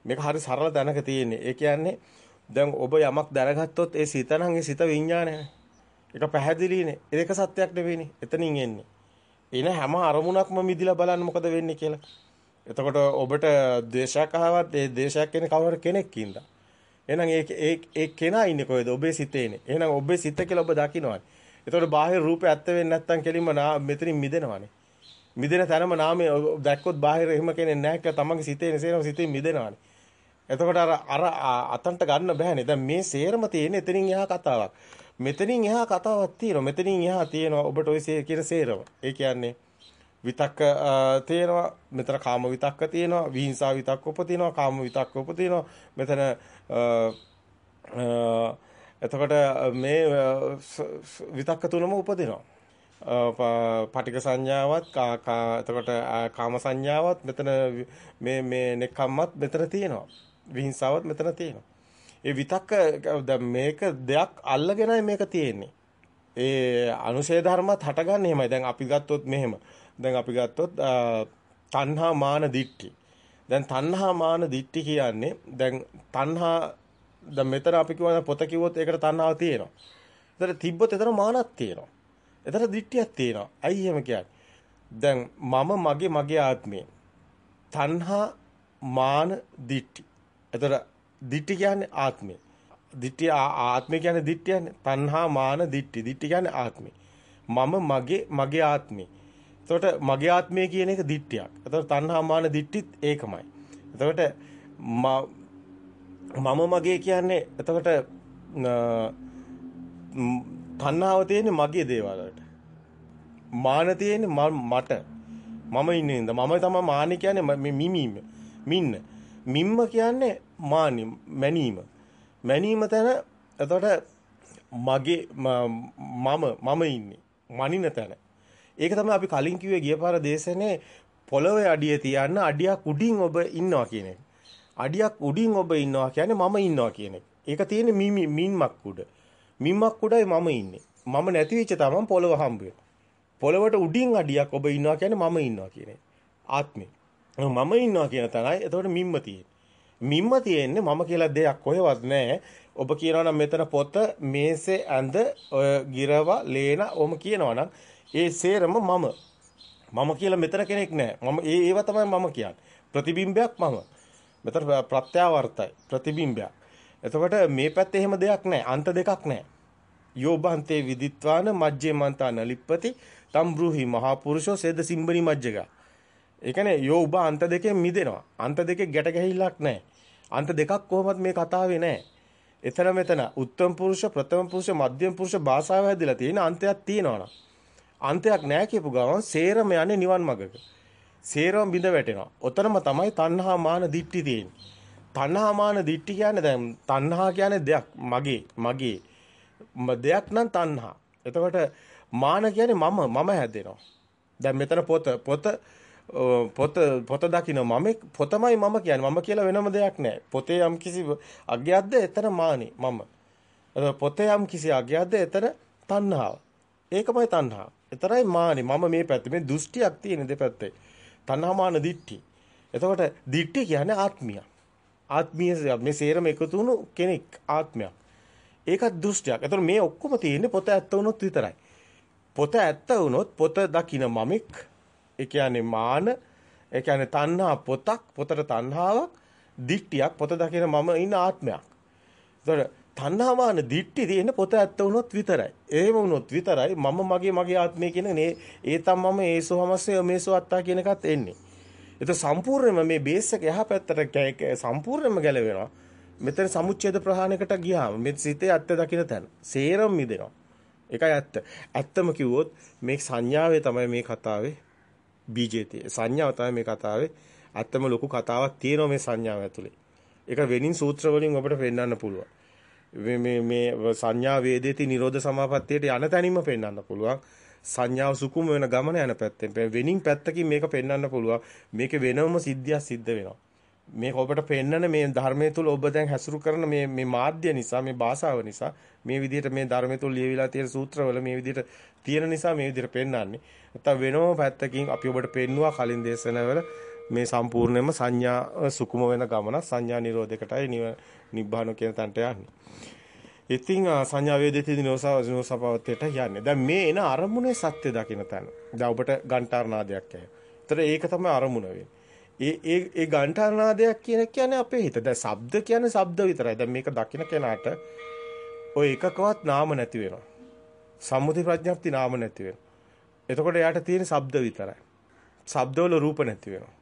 මේක හරි සරල තැනක තියෙන්නේ. ඒ කියන්නේ දැන් ඔබ යමක් දැනගත්තොත් ඒ සිත නම් ඒ සිත විඥානයනේ. ඒක පැහැදිලිනේ. ඒක සත්‍යයක් නෙවෙයිනේ. එතනින් එන්නේ. එන හැම අරමුණක්ම මිදිලා බලන්න මොකද වෙන්නේ කියලා. එතකොට ඔබට ද්වේෂයක් ආවත් ඒ ද්වේෂයක් කියන්නේ කවුරු කෙනෙක් ඉඳලා. එහෙනම් ඒ ඒ ඒ කෙනා ඉන්නේ කොහෙද? ඔබේ සිතේනේ. එහෙනම් ඔබේ සිත කියලා ඔබ දකින්නවානේ. එතකොට බාහිර රූපේ ඇත්ත වෙන්නේ නැත්නම් කෙලින්ම මෙතනින් මිදෙනවානේ. මිදෙන තැනම නාමයේ දැක්කොත් බාහිර එහෙම කෙනෙක් නැහැ කියලා තමන්ගේ සිතේ නේසේනම සිතින් මිදෙනවානේ. එතකොට අර අර අතන්ට ගන්න බෑනේ. දැන් මේ සේරම තියෙන එතනින් එහා කතාවක්. මෙතනින් එහා කතාවක් තියෙනවා. මෙතනින් එහා තියෙනවා ඔබට ওই කියන සේරම. ඒ කියන්නේ විතක්ක තියෙනවා. මෙතන කාම විතක්ක තියෙනවා. විහිංසා විතක්ක උපදිනවා. කාම විතක්ක උපදිනවා. මෙතන එතකොට මේ විතක්ක තුනම උපදිනවා. පටික සංඥාවත් එතකොට කාම සංඥාවත් මෙතන මේ මේ නෙකම්මත් මෙතන තියෙනවා. විහිංසාවත් මෙතන තියෙනවා. ඒ විතක්ක දැන් මේක දෙයක් අල්ලගෙනයි මේක තියෙන්නේ. ඒ අනුශේ ධර්මත් හටගන්නේ එහෙමයි. දැන් අපි ගත්තොත් මෙහෙම. දැන් අපි ගත්තොත් තණ්හා මාන දිට්ඨි. දැන් තණ්හා මාන දිට්ඨි කියන්නේ දැන් තණ්හා දැන් මෙතන අපි කියවන පොත කිව්වොත් ඒකට තණ්හාව තියෙනවා. ඒතර තිබ්බොත් එතන මානක් තියෙනවා. එතන දිට්ඨියක් තියෙනවා. ඇයි එහෙම කියන්නේ? දැන් මම මගේ මගේ ආත්මය. තණ්හා මාන දිට්ඨි. එතකොට දිට්ඨි කියන්නේ ආත්මය. දිට්ඨිය ආත්මය කියන්නේ දිට්ඨියන්නේ. තණ්හා මාන දිට්ඨි. දිට්ඨි කියන්නේ ආත්මය. මම මගේ මගේ ආත්මය. එතකොට මගේ ආත්මය කියන එක දිට්ඨියක්. එතකොට තණ්හා මාන දිට්ඨිත් ඒකමයි. එතකොට මම මගේ කියන්නේ එතකොට තණ්හාව තියෙන්නේ මගේ දේවල් වලට. මාන තියෙන්නේ මට. මම ඉන්නේ ඉඳ මම තමයි මාන කියන්නේ මිමීම. මින්න. මිම්ම කියන්නේ මානි මැනීම. මැනීම තැන එතකොට මගේ මම මම ඉන්නේ. මනින තැන. ඒක තමයි අපි කලින් කිව්වේ ගියපාර දේශනේ පොළවේ අඩිය තියන්න අඩියක් උඩින් ඔබ ඉන්නවා කියන එක. අඩියක් උඩින් ඔබ ඉන්නවා කියන්නේ මම ඉන්නවා කියන එක. ඒක තියෙන්නේ මිමි මින්මක් උඩ. මින්මක් උඩයි මම ඉන්නේ. මම නැති වෙච්ච තමන් පොළව හම්බ පොළවට උඩින් අඩියක් ඔබ ඉන්නවා කියන්නේ මම ඉන්නවා කියන එක. ආත්මේ. මම ඉන්නවා කියන තැනයි එතකොට මිම්ම තියෙන්නේ. මිම්ම තියෙන්නේ මම කියලා දෙයක් කොහෙවත් නැහැ. ඔබ කියනවා නම් මෙතන පොත, මේසේ ඇඳ, ඔය ගිරව, ලේන ඔම කියනවා නම් ඒ සේරම මම. මම කියලා මෙතන කෙනෙක් නැහැ. මම ඒ ඒව තමයි මම කියන්නේ. ප්‍රතිබිම්බයක් මම. මෙතන ප්‍රත්‍යාවර්තයි. ප්‍රතිබිම්බයක්. එතකොට මේ පැත්තේ එහෙම දෙයක් නැහැ. අන්ත දෙකක් නැහැ. යෝබන්තේ විදිත්වාන මජ්ජේ මන්තාන ලිප්පති තම් බ්‍රූහි මහා පුරුෂෝ සේද සිම්බනි මජ්ජක. ඒ කියන්නේ යෝබ අන්ත දෙකෙන් මිදෙනවා. අන්ත දෙකේ ගැට ගැහිල්ලක් නැහැ. අන්ත දෙකක් කොහොමත් මේ කතාවේ නැහැ. එතන මෙතන උත්තම පුරුෂ, ප්‍රථම පුරුෂ, මධ්‍යම පුරුෂ භාෂාව හැදිලා තියෙන අන්තයක් තියෙනවා අන්තයක් නැහැ කියපු ගමන් සේරම යන්නේ නිවන් මඟක. සේරම බිඳ වැටෙනවා. ඔතනම තමයි තණ්හා මාන දිට්ටි තියෙන්නේ. තණ්හා මාන දිට්ටි කියන්නේ දැන් තණ්හා කියන්නේ දෙයක් මගේ මගේ දෙයක් නම් තණ්හා. එතකොට මාන කියන්නේ මම මම හැදෙනවා. දැන් මෙතන පොත පොත පොත පොත දකින්න මම පොතමයි මම කියන්නේ මම කියලා වෙනම දෙයක් නැහැ. පොතේ යම් කිසි අගයක්ද එතන මානෙ මම. පොතේ යම් කිසි අගයක්ද එතන තණ්හාව. ඒකමයි තණ්හාව. එතරයි මානෙ මම මේ පැත්තේ මේ දෘෂ්ටියක් තියෙන දෙපැත්තේ. තණ්හාමාන දිට්ටි. එතකොට දිට්ටි කියන්නේ ආත්මිය. ආත්මීය මේ සේරම එකතු වුණු කෙනෙක් ආත්මයක්. ඒකත් දෘෂ්ටියක්. එතකොට මේ ඔක්කොම තියෙන්නේ පොත ඇත්ත වුණොත් විතරයි. පොත ඇත්ත වුණොත් පොත දකින මමෙක් ඒ කියන්නේ මාන ඒ කියන්නේ තණ්හා පොතක් පොතට තණ්හාවක් දිට්ටියක් පොත දකින මම ඉන්න ආත්මයක්. එතකොට තණ්හාමාන දිට්ටි තියෙන පොත ඇත්ත වුණොත් විතරයි. එහෙම වුණොත් විතරයි මම මගේ මගේ ආත්මය කියන නේ ඒ තම මම ඒසෝ හමස්සේ මේසෝ අත්තා කියන එකත් එන්නේ. ඒක සම්පූර්ණයෙන්ම මේ බේස් එක එහා පැත්තට සම්පූර්ණයෙන්ම ගැලවෙනවා. මෙතන සමුච්ඡේද ප්‍රහාණයකට ගියාම මේ සිතේ ඇත්ත දකින්න තැන. සේරම මිදෙනවා. ඒකයි ඇත්ත. ඇත්තම කිව්වොත් මේ සංඥාවේ තමයි මේ කතාවේ බීජේ තියෙන්නේ. සංඥාව තමයි මේ කතාවේ ඇත්තම ලොකු කතාවක් තියෙනවා මේ සංඥාව ඇතුලේ. ඒක වෙනින් සූත්‍ර වලින් ඔබට පෙන්වන්න පුළුවන්. මේ මේ මේ සංඥා වේදේති නිරෝධ සමාපත්තියට යන තැනින්ම පෙන්වන්න පුළුවන්. සංඥාව සුකුම වෙන ගමන යන පැත්තෙන් වෙනින් පැත්තකින් මේක පෙන්වන්න පුළුවන්. මේකේ වෙනම සිද්ධියක් සිද්ධ වෙනවා. මේක ඔබට පෙන්නන මේ ධර්මයේ තුල ඔබ දැන් හැසුරු කරන මේ මේ මාධ්‍ය නිසා මේ භාෂාව නිසා මේ විදිහට මේ ධර්මයේ තුල ලියවිලා තියෙන සූත්‍රවල මේ විදිහට තියෙන නිසා මේ විදිහට පෙන්වන්නේ. නැත්තම් වෙනම පැත්තකින් අපි ඔබට පෙන්නවා කලින් දේශනාවල මේ සම්පූර්ණයෙන්ම සංඥා සුකුම වෙන ගමන සංඥා නිරෝධයකටයි නිබ්බාන කියන තැනට යන්නේ. ඉතින් සංඥා වේදිතේ දිනෝසා දිනෝසපවත්තේට යන්නේ. දැන් මේ එන අරමුණේ සත්‍ය දකින්න තැන. දැන් ඔබට ගන්ටාරනාදයක් ඇහැ. ඒතර ඒක තමයි අරමුණ වෙන්නේ. ඒ ඒ ඒ ගන්ඨානාදයක් කියන කියන්නේ අපේ හිත. දැන් ශබ්ද කියන්නේ ශබ්ද විතරයි. දැන් මේක දකින්න කෙනාට ඔය එකකවත් නාම නැති වෙනවා. සම්මුති ප්‍රඥප්ති නාම නැති වෙනවා. එතකොට එයාට තියෙන ශබ්ද විතරයි. ශබ්දවල රූප නැති වෙනවා.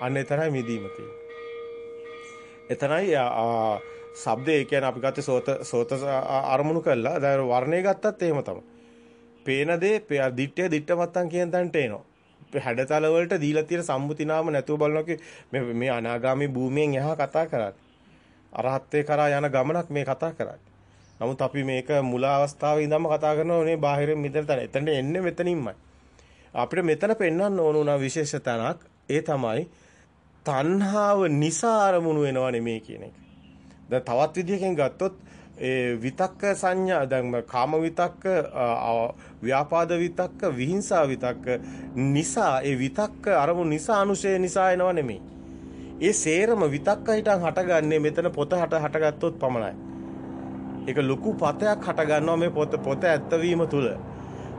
අන්න එතරයි මිදීම තියෙන්නේ. එතරයි ශබ්ද ඒ කියන්නේ අපි ගත්තේ සෝත සෝත අරමුණු කළා. දැන් වර්ණය ගත්තත් එහෙම තමයි. පේන දේ දිත්තේ දිට්ට මත්තන් කියන තැනට එනවා. හැඩතල වලට දීලා තියෙන සම්මුති නාම නැතුව බලනවා මේ මේ අනාගාමී භූමියෙන් එහා කතා කරන්නේ. අරහත්ත්වේ කරා යන ගමනක් මේ කතා කරන්නේ. නමුත් අපි මේක මුල අවස්ථාවේ ඉඳන්ම කතා කරනවා නේ බාහිරින් මිදෙන තැන. එතනට එන්නේ මෙතනින්මයි. අපිට මෙතන පෙන්වන්න ඕන උනා විශේෂ තැනක්. ඒ තමයි තණ්හාව නිසා අරමුණු වෙනව නෙමෙයි කියන එක. දැන් තවත් විදිහකින් ගත්තොත් ඒ විතක්ක සංඥා දැන් කාම විතක්ක ව්‍යාපාද විතක්ක විහිංසා විතක්ක නිසා ඒ විතක්ක අරමුණු නිසා අනුශය නිසා එනව නෙමෙයි. ඒ සේරම විතක්ක හිටන් හටගන්නේ මෙතන පොත හට හටගත්තොත් පමණයි. ඒක ලොකු පතයක් හට ගන්නවා මේ පොත පොත ඇත්තවීම තුල.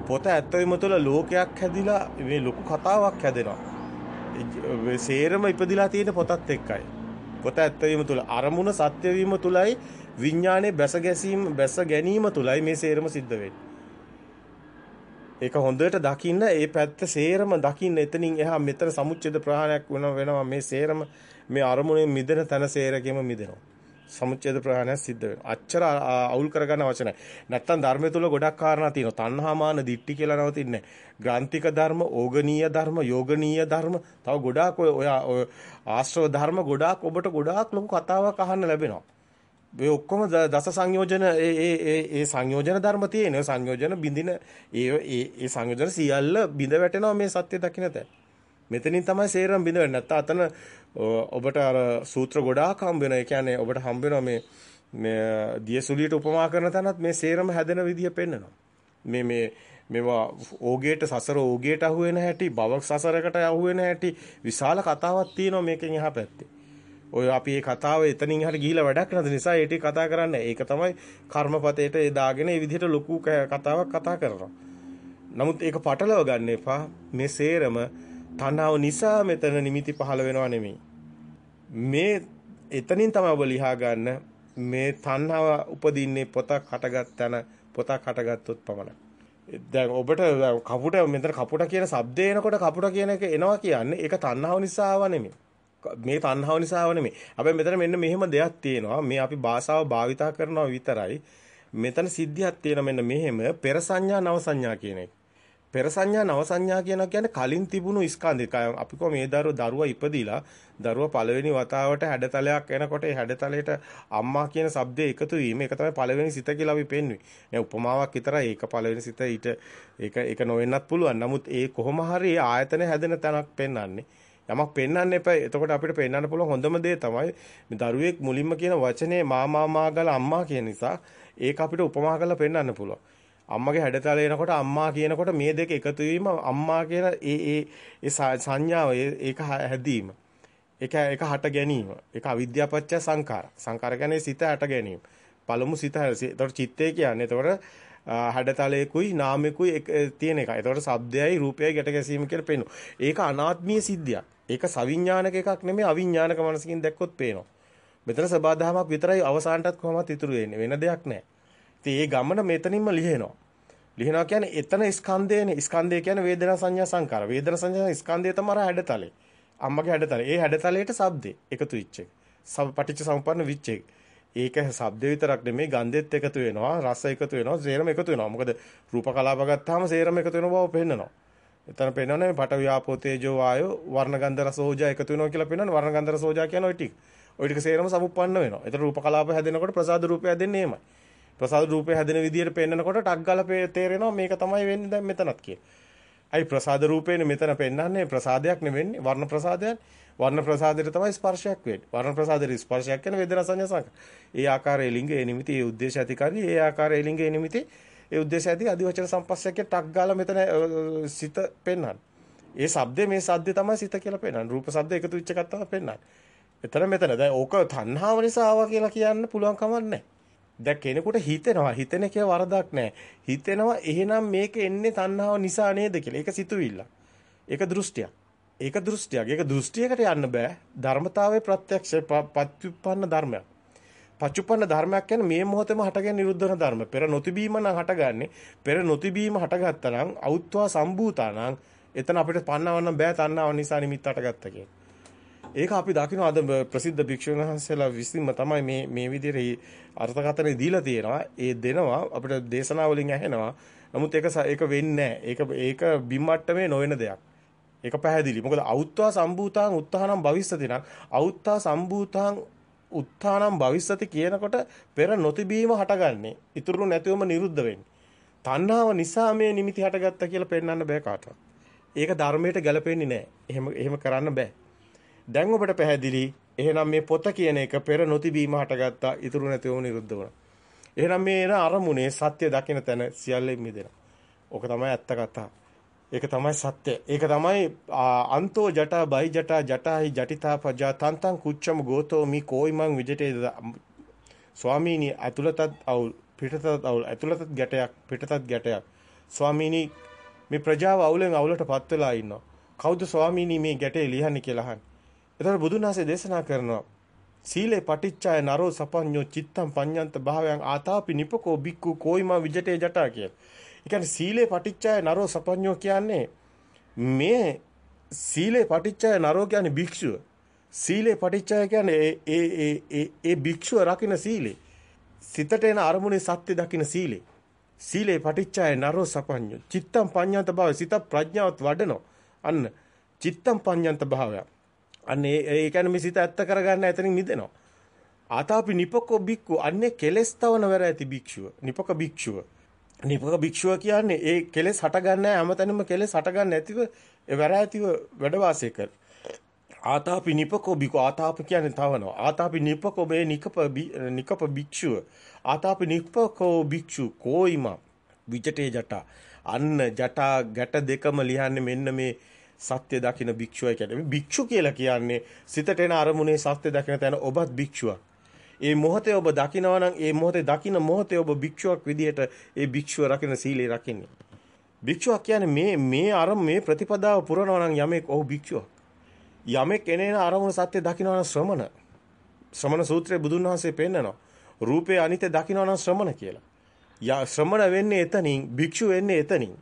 පොත ඇත්තවීම තුල ලෝකයක් හැදිලා මේ ලොකු කතාවක් හැදෙනවා. සේරම ඉපදිලා තියෙන පොතත් එක්කයි. පොත ඇත්තවීම තුල අරමුණ සත්‍ය වීම තුලයි විඥානයේ බැස ගැසීම බැස ගැනීම තුලයි මේ සේරම සිද්ධ වෙන්නේ. ඒක හොඳට දකින්න ඒ පැත්ත සේරම දකින්න එතනින් එහා මෙතන සමුච්ඡේද ප්‍රහාණයක් වෙන වෙනවා මේ සේරම මේ අරමුණේ මිදෙන තන සේරකෙම මිදෙනවා. සමුච්ඡේද ප්‍රහාණයක් සිද්ධ වෙනවා. අච්චර අවුල් කරගන්න අවශ්‍ය නැහැ. නැත්තම් ධර්මය තුල ගොඩක් කාරණා තියෙනවා. තණ්හාමාන දිට්ටි කියලා නවතින්නේ ග්‍රාන්තික ධර්ම, ඕගනීය ධර්ම, යෝගනීය ධර්ම, තව ගොඩාක් ඔය ආශ්‍රව ධර්ම ගොඩාක් ඔබට ගොඩාක් ලොකු කතාවක් අහන්න ලැබෙනවා. මේ ඔක්කොම දස සංයෝජන ඒ ඒ ඒ ඒ සංයෝජන ධර්ම තියෙන සංයෝජන බින්දින ඒ ඒ ඒ සංයෝජන සියල්ල බිඳ වැටෙනවා මේ සත්‍ය දකින්න තැන. මෙතනින් තමයි සේරම බිඳ වෙන්නේ. නැත්නම් අතන ඔබට අර සූත්‍ර ගොඩාක් හම්බ වෙනවා. ඒ කියන්නේ ඔබට හම්බ වෙනවා මේ මේ දියසුලියට උපමා කරන තැනත් මේ සේරම හැදෙන විදිය පෙන්නනවා. මේ මේ මේවා ඕගේට සසර ඕගේට අහු වෙන හැටි, බවක් සසරකට අහු වෙන හැටි විශාල කතාවක් තියෙනවා මේකෙන් එහා පැත්තේ. ඔය අපි මේ කතාව එතනින් හරි ගිහිලා වැඩක් නැති නිසා ඒ ටික කතා කරන්නේ. ඒක තමයි කර්මපතේට ඒ දාගෙන මේ විදිහට ලොකු කතාවක් කතා කරනවා. නමුත් ඒක පටලව ගන්න එපා. මේ සේරම තණ්හාව නිසා මෙතන නිමිති පහළ වෙනව නෙමෙයි. මේ එතනින් තමයි ඔබ ලියා ගන්න මේ තණ්හාව උපදින්නේ පොතක් හටගත් තැන පොතක් හටගත්තොත් පමණයි. දැන් ඔබට කපුට මෙතන කපුට කියන શબ્දේ එනකොට කපුට කියන එක එනවා කියන්නේ ඒක තණ්හාව නිසා ආව නෙමෙයි. මේ තණ්හාව නිසා ආව නෙමෙයි. හැබැයි මෙතන මෙන්න මෙහෙම දෙයක් තියෙනවා. මේ අපි භාෂාව භාවිතා කරනවා විතරයි. මෙතන සිද්ධියක් තියෙන මෙන්න මෙහෙම පෙර සංඥා නව සංඥා කියන එක. පෙර සංඥා නව සංඥා කියන කියන්නේ කලින් තිබුණු ස්කන්ධය. අපි කො මේ දරුව දරුවා ඉපදිලා දරුවා පළවෙනි වතාවට හැඩතලයක් එනකොට ඒ හැඩතලයට අම්මා කියන શબ્දය එකතු වීම ඒක තමයි පළවෙනි සිත කියලා අපි පෙන්වන්නේ. නේ උපමාවක් විතරයි ඒක පළවෙනි සිත ඊට ඒක ඒක නොවෙන්නත් පුළුවන්. නමුත් ඒ කොහොම හරි ආයතන හැදෙන තැනක් පෙන්වන්නේ. යමක් පෙන්වන්න එපා. එතකොට අපිට පෙන්වන්න පුළුවන් හොඳම දේ තමයි මේ දරුවෙක් මුලින්ම කියන වචනේ මාමා මාගල අම්මා කියන නිසා ඒක අපිට උපමා කරලා පෙන්වන්න පුළුවන්. අම්මගේ හැඩතල එනකොට අම්මා කියනකොට මේ දෙක එකතු වීම අම්මා කියන ඒ ඒ ඒ සංඥාව ඒක හැදීම. ඒක ඒක හට ගැනීම. ඒක අවිද්‍යාපච්ච සංඛාර. සංඛාර කියන්නේ සිත හට ගැනීම. පළමු සිත. එතකොට චිත්තය කියන්නේ එතකොට හැඩතලයකුයි නාමයකුයි තියෙන එක. එතකොට ශබ්දයයි රූපයයි ගැට ගැසීම කියලා පේනවා. ඒක අනාත්මීය සිද්ධියක්. ඒක සවිඥානික එකක් නෙමෙයි අවිඥානික මනසකින් දැක්කොත් පේනවා. මෙතන සබාධමයක් විතරයි අවසානටත් කොහොමවත් ඉතුරු වෙන්නේ. වෙන දෙයක් නැහැ. ඉතින් ඒ ගමන මෙතනින්ම ලිහෙනවා. ලිහනවා කියන්නේ එතන ස්කන්ධයනේ. ස්කන්ධය කියන්නේ වේදනා සංඥා සංකාර. වේදනා සංඥා ස්කන්ධය තමයි හැඩතලේ. අම්මගේ හැඩතලේ. ඒ හැඩතලයට ශබ්දේ එකතු වෙච්ච එක. පටිච්ච සමුප්පන්න වෙච්ච එක. ඒක ශබ්ද විතරක් නෙමෙයි ගන්ධෙත් එකතු වෙනවා, රස එකතු වෙනවා, සේරම එකතු වෙනවා. මොකද රූප කලාප ගත්තාම සේරම එකතු වෙන බව පෙන්නනවා. එතන පෙන්නන්නේ පට ව්‍යාපෝ තේජෝ වායෝ වර්ණ ගන්ධ රස ඕජා එකතු වෙනවා කියලා පෙන්නන්නේ. වර්ණ ගන්ධ රස ඕජා කියන ওই ටික. ওই ටික සේරම සමුප්පන්න වෙනවා. එතන රූප කලාප හැදෙනකොට ප්‍රසාද රූපය හැදෙන්නේ එහෙමයි. ප්‍රසාද රූපය හැදෙන විදියට පෙන්නකොට ටක් ගාලා තේරෙනවා මේක තමයි වෙන්නේ දැන් මෙතනත් කියලා. අයි ප්‍රසාද රූපේනේ මෙතන පෙන්වන්නේ ප්‍රසාදයක් නෙවෙන්නේ වර්ණ ප්‍රසාදයක්. වර්ණ ප්‍රසාදයට තමයි ස්පර්ශයක් වෙන්නේ. වර්ණ ප්‍රසාදයට ස්පර්ශයක් කියන වේදනා සංඥා සංක. ඒ ආකාරයේ ලිංගයේ නිමිති ඒ ಉದ್ದೇಶ ඇතිකාරී ඒ ආකාරයේ ලිංගයේ නිමිති ඒ ಉದ್ದೇಶ ඇති අදිවචන සම්පස්සයක ටක් ගාලා මෙතන සිත පෙන්වන්නේ. ඒ shabdේ මේ shabdේ තමයි සිත කියලා පෙන්වන්නේ. රූප shabද එකතු වෙච්ච එකක් තමයි පෙන්වන්නේ. එතන මෙතන දැන් ඕක තණ්හාව නිසා ආවා කියලා කියන්න පුළුවන් කමක් නැහැ. දැන් කෙනෙකුට හිතෙනවා හිතෙන එකේ වරදක් නැහැ. හිතෙනවා එහෙනම් මේක එන්නේ තණ්හාව නිසා නේද කියලා. ඒක සිතුවිල්ල. ඒක දෘෂ්ටියක්. ඒක දෘෂ්ටියක්. ඒක දෘෂ්ටියකට යන්න බෑ. ධර්මතාවයේ ප්‍රත්‍යක්ෂ පත්‍යුප්පන්න ධර්මයක්. පච්චුප්පන්න ධර්මයක් කියන්නේ මේ මොහොතේම හටගෙන නිරුද්ධ වෙන ධර්ම. පෙර නොතිබීම නම් හටගන්නේ. පෙර නොතිබීම හටගත්තා නම් අවුත්වා සම්භූතානම් එතන අපිට පන්නවන්න බෑ තණ්හාව නිසා නිමිත්ත හටගත්තා කියන්නේ. ඒක අපි දකින්න අද ප්‍රසිද්ධ භික්ෂුන් වහන්සේලා විසින්ම තමයි මේ මේ විදිහට අර්ථකථනය දීලා තියෙනවා. ඒ දෙනවා අපිට දේශනා වලින් ඇහෙනවා. නමුත් ඒක ඒක වෙන්නේ ඒක ඒක බිම්මට්ටමේ නොවන දෙයක්. ඒක පැහැදිලි. මොකද අවුත්වා සම්භූතාං උත්තානම් භවිස්සති නම් අවුත්තා සම්භූතාං උත්තානම් භවිස්සති කියනකොට පෙර නොතිබීම හටගන්නේ. ඉතුරු නැතිවම නිරුද්ධ වෙන්නේ. තණ්හාව නිසා මේ නිමිති හටගත්තා කියලා පෙන්වන්න බෑ කාටවත්. ඒක ධර්මයට ගැලපෙන්නේ නැහැ. එහෙම එහෙම කරන්න බෑ. දැන් ඔබට පැහැදිලි එහෙනම් මේ පොත කියන එක පෙර නොතිබීම හටගත්තා ඉතුරු නැතිවම නිරුද්ධ වුණා. එහෙනම් මේ එන අරමුණේ සත්‍ය දකින තැන සියල්ලෙන් මිදෙනවා. ඕක තමයි ඇත්ත කතාව. ඒක තමයි සත්‍ය. ඒක තමයි අන්තෝ ජටා බයි ජටා ජටාහි ජටිතා පජා තන්තං කුච්චම ගෝතෝ මි කෝයිමං විජිතේ ස්වාමීනි අතුලතත් අවුල් පිටතත් අවුල් අතුලතත් ගැටයක් පිටතත් ගැටයක් ස්වාමීනි මේ ප්‍රජාව අවුලෙන් අවුලටපත් වෙලා ඉන්නවා. කවුද ස්වාමීනි මේ ගැටේ ලියන්නේ කියලා අහන්නේ. එතකොට බුදුන් වහන්සේ දේශනා කරනවා සීලේ පටිච්චාය නරෝ සපඤ්ඤෝ චිත්තම් පඤ්ඤන්ත භාවයන් ආතාපි නිපකෝ බික්කු කෝයිමා විජටේ ජටා කියලා. ඒ කියන්නේ සීලේ පටිච්චාය නරෝ සපඤ්ඤෝ කියන්නේ මේ සීලේ පටිච්චාය නරෝ කියන්නේ භික්ෂුව. සීලේ පටිච්චාය කියන්නේ ඒ ඒ ඒ ඒ භික්ෂුව රකින්න සීලේ. සිතට එන අරමුණේ සත්‍ය දකින්න සීලේ. සීලේ පටිච්චාය නරෝ සපඤ්ඤෝ චිත්තම් පඤ්ඤන්ත භාවය සිත ප්‍රඥාවත් වඩනෝ. අන්න චිත්තම් පඤ්ඤන්ත භාවය. අන්න ඒ ඒ කියන්නේ මේ සිත ඇත්ත කරගන්න එතනින් මිදෙනවා. ආතාපි නිපකෝ බික්කු අන්නේ කෙලස් තවන වැර ඇති භික්ෂුව. නිපක භික්ෂුව. නිපක භික්ෂුව කියන්නේ ඒ කෙලස් හටගන්නේ හැමතැනම කෙලස් හටගන්නේ නැතිව ඒ වැර ඇතිව වැඩ වාසය කර. ආතාපි නිපකෝ බිකෝ ආතාප කියන්නේ තවනවා. ආතාපි නිපකෝ මේ නිකප නිකප භික්ෂුව. ආතාපි නිපකෝ භික්ෂු කෝයිම විජටේ ජටා. අන්න ජටා ගැට දෙකම ලියන්නේ මෙන්න මේ සත්‍ය දකින භික්ෂුවයි කියන්නේ. භික්ෂු කියලා කියන්නේ සිතට එන අරමුණේ සත්‍ය දකින තැන ඔබත් භික්ෂුවක්. ඒ මොහොතේ ඔබ දකිනවා නම් ඒ මොහොතේ දකින මොහොතේ ඔබ භික්ෂුවක් විදිහට ඒ භික්ෂුව රකින සීලය රකින්නේ. භික්ෂුවක් කියන්නේ මේ මේ අර මේ ප්‍රතිපදාව පුරනවා නම් යමෙක් ඔහු භික්ෂුවක්. යමෙක් එනේන අරමුණ සත්‍ය දකිනවා නම් ශ්‍රමණ. ශ්‍රමණ සූත්‍රයේ බුදුන් වහන්සේ පෙන්නනවා. රූපේ අනිත්‍ය දකිනවා නම් ශ්‍රමණ කියලා. යා ශ්‍රමණ වෙන්නේ එතනින්, භික්ෂු වෙන්නේ එතනින්.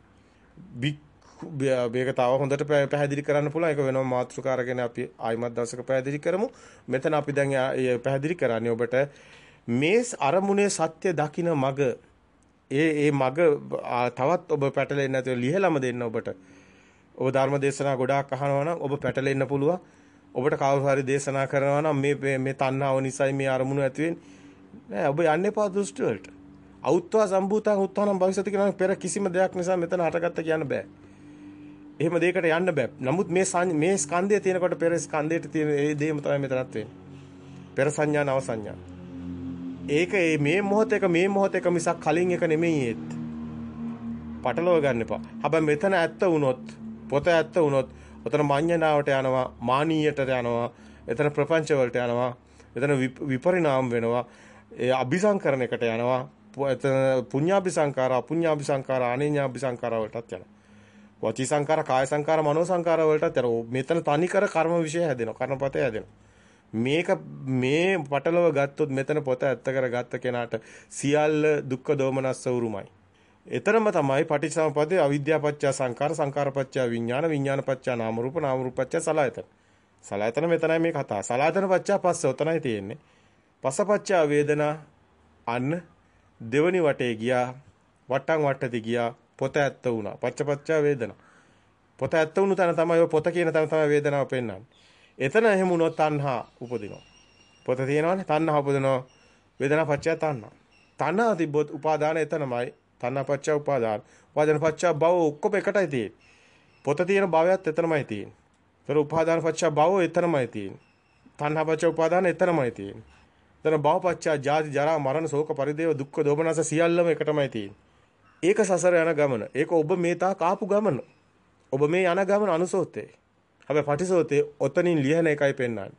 මේක තව හොඳට පැහැදිලි කරන්න පුළුවන්. ඒක වෙනම මාතෘකාරගෙන අපි ආයිමත් දවසක පැහැදිලි කරමු. මෙතන අපි දැන් පැහැදිලි කරන්නේ ඔබට මේ අරමුණේ සත්‍ය දකින මග ඒ ඒ මග තවත් ඔබ පැටලෙන්නේ නැතුව ලිහලම දෙන්න ඔබට. ඔබ ධර්ම දේශනා ගොඩාක් අහනවා නම් ඔබ පැටලෙන්න පුළුවන්. ඔබට කවුරු හරි දේශනා කරනවා නම් මේ මේ තණ්හාව නිසායි මේ අරමුණු ඇති වෙන්නේ. නෑ ඔබ යන්න එපා දෘෂ්ටි වලට. අවුත්වා සම්භූතං උත්තානම් භවිෂති කියන පෙර කිසිම දෙයක් නිසා මෙතන හටගත්ත කියන්න බෑ. එහෙම දෙයකට යන්න බෑ. නමුත් මේ මේ ස්කන්ධය තියෙනකොට පෙර ස්කන්ධයට තියෙන ඒ දෙයම තමයි මෙතනත් වෙන්නේ. පෙර සංඥා නව සංඥා. ඒක මේ මොහොතේක මේ මොහොතේක මිසක් කලින් එක නෙමෙයි ඒත්. පටලව ගන්න එපා. හැබැයි මෙතන ඇත්ත වුණොත්, පොත ඇත්ත වුණොත්, ඔතන මඤ්ඤණාවට යනවා, මානීයට යනවා, එතන ප්‍රපංච වලට යනවා, එතන විපරිණාම වෙනවා, ඒ අபிසංකරණයකට යනවා. එතන පුඤ්ඤාபிසංකාර, අපුඤ්ඤාபிසංකාර, අනේඤාபிසංකාර වලටත් යනවා. වචී සංකාර කාය සංකාර මනෝ සංකාර වලටත් යනවා මෙතන තනිකර කර්ම විශේෂ හැදෙනවා කර්මපතය හැදෙනවා මේක මේ පටලව ගත්තොත් මෙතන පොත ඇත්ත කර ගත්ත කෙනාට සියල්ල දුක්ඛ දෝමනස්ස උරුමයි එතරම් තමයි පටිච්චසමුප්පාදේ අවිද්‍යාපච්චය සංකාර සංකාරපච්චය විඥාන විඥානපච්චය නාම රූප නාම රූපපච්චය සලආයතන. සලආයතන මෙතනයි මේ කතාව. සලආයතන පච්චය පස්ස උතනයි තියෙන්නේ. පස්සපච්චය වේදනා අන්න දෙවනි වටේ ගියා. වට්ටම් වට්ටති ගියා. පොත ඇත්ත වුණා. පච්චපච්චය වේදනා. පොත ඇත්ත වුණු තැන තමයි ඔය පොත කියන තැන තමයි වේදනාව පෙන්වන්නේ. එතන එහෙම වුණොත් තණ්හා උපදිනවා. පොත තියෙනවනේ තණ්හා උපදිනවා. වේදනා පච්චය තණ්හා. තණ්හා තිබ්බොත් උපාදාන එතනමයි තණ්හාපච්ච උපාදාන. උපාදානපච්ච භව ඔක්කොම එකටයි තියෙන්නේ. පොත තියෙන භවයත් එතනමයි තියෙන්නේ. ඒතර උපාදානපච්ච භව එතනමයි තියෙන්නේ. තණ්හාපච්ච උපාදාන එතනමයි තියෙන්නේ. එතන භවපච්ච ජාති ජරා මරණ ශෝක පරිදේව දුක්ඛ දෝමනස සියල්ලම එකටමයි තියෙන්නේ. ඒක සසර යන ගමන. ඒක ඔබ මේ තා කාපු ගමන. ඔබ මේ යන ගමන අනුසෝතේ. හැබැයි පටිසෝතේ ඔතනින් ලියන එකයි පෙන්වන්නේ.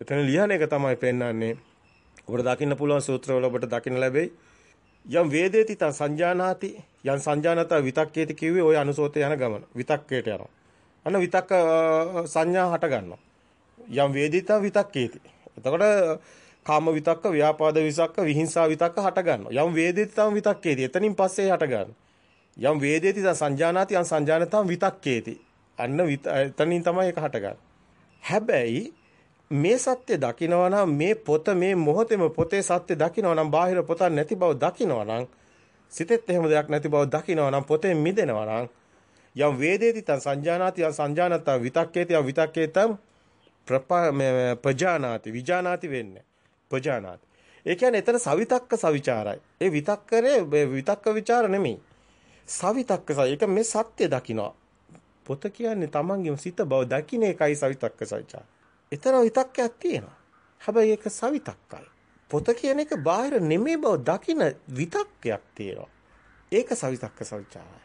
එතන ලියන එක තමයි පෙන්වන්නේ. ඔබට දකින්න පුළුවන් සූත්‍රවල ඔබට දකින්න ලැබෙයි. යම් වේදේති තං සංජානාති යම් සංජානත විතක්කේති කිව්වේ ওই අනුසෝතේ යන ගමන විතක්කේට යනවා. අන්න විතක්ක සංඥා හට ගන්නවා. යම් වේදිත විතක්කේති. එතකොට කාම විතක්ක, ව්‍යාපාද විසක්ක, විහිංසා විතක්ක හට ගන්නවා. යම් වේදිතම් විතක්කේති. එතනින් පස්සේ හට ගන්නවා. යම් වේදේති තං සංජානාති යම් සංජානතම් විතක්කේති. අන්න එතනින් තමයි ඒක හට හැබැයි මේ සත්‍ය දකිනවා නම් මේ පොත මේ මොහොතේම පොතේ සත්‍ය දකිනවා නම් බාහිර පොතක් නැති බව දකිනවා නම් සිතෙත් එහෙම දෙයක් නැති බව දකිනවා නම් පොතෙන් මිදෙනවා නම් යම් වේදේති තං සංජානාති යම් සංජානත විතක්කේති යම් විතක්කේතම් ප්‍රජානාති විජානාති වෙන්නේ ප්‍රජානාති ඒ කියන්නේ එතන සවිතක්ක සවිචාරයි ඒ විතක්කනේ විතක්ක ਵਿਚාර නෙමෙයි සවිතක්ක ඒක මේ සත්‍ය දකිනවා පොත කියන්නේ තමන්ගේම සිත බව දකින්න එකයි සවිතක්ක සවිචාරය එතන විතක්කයක් තියෙනවා. හැබැයි ඒක සවිතක්කයි. පොත කියන එක බාහිර නෙමෙයි බව දකින විතක්කයක් තියෙනවා. ඒක සවිතක්ක සවිචාරය.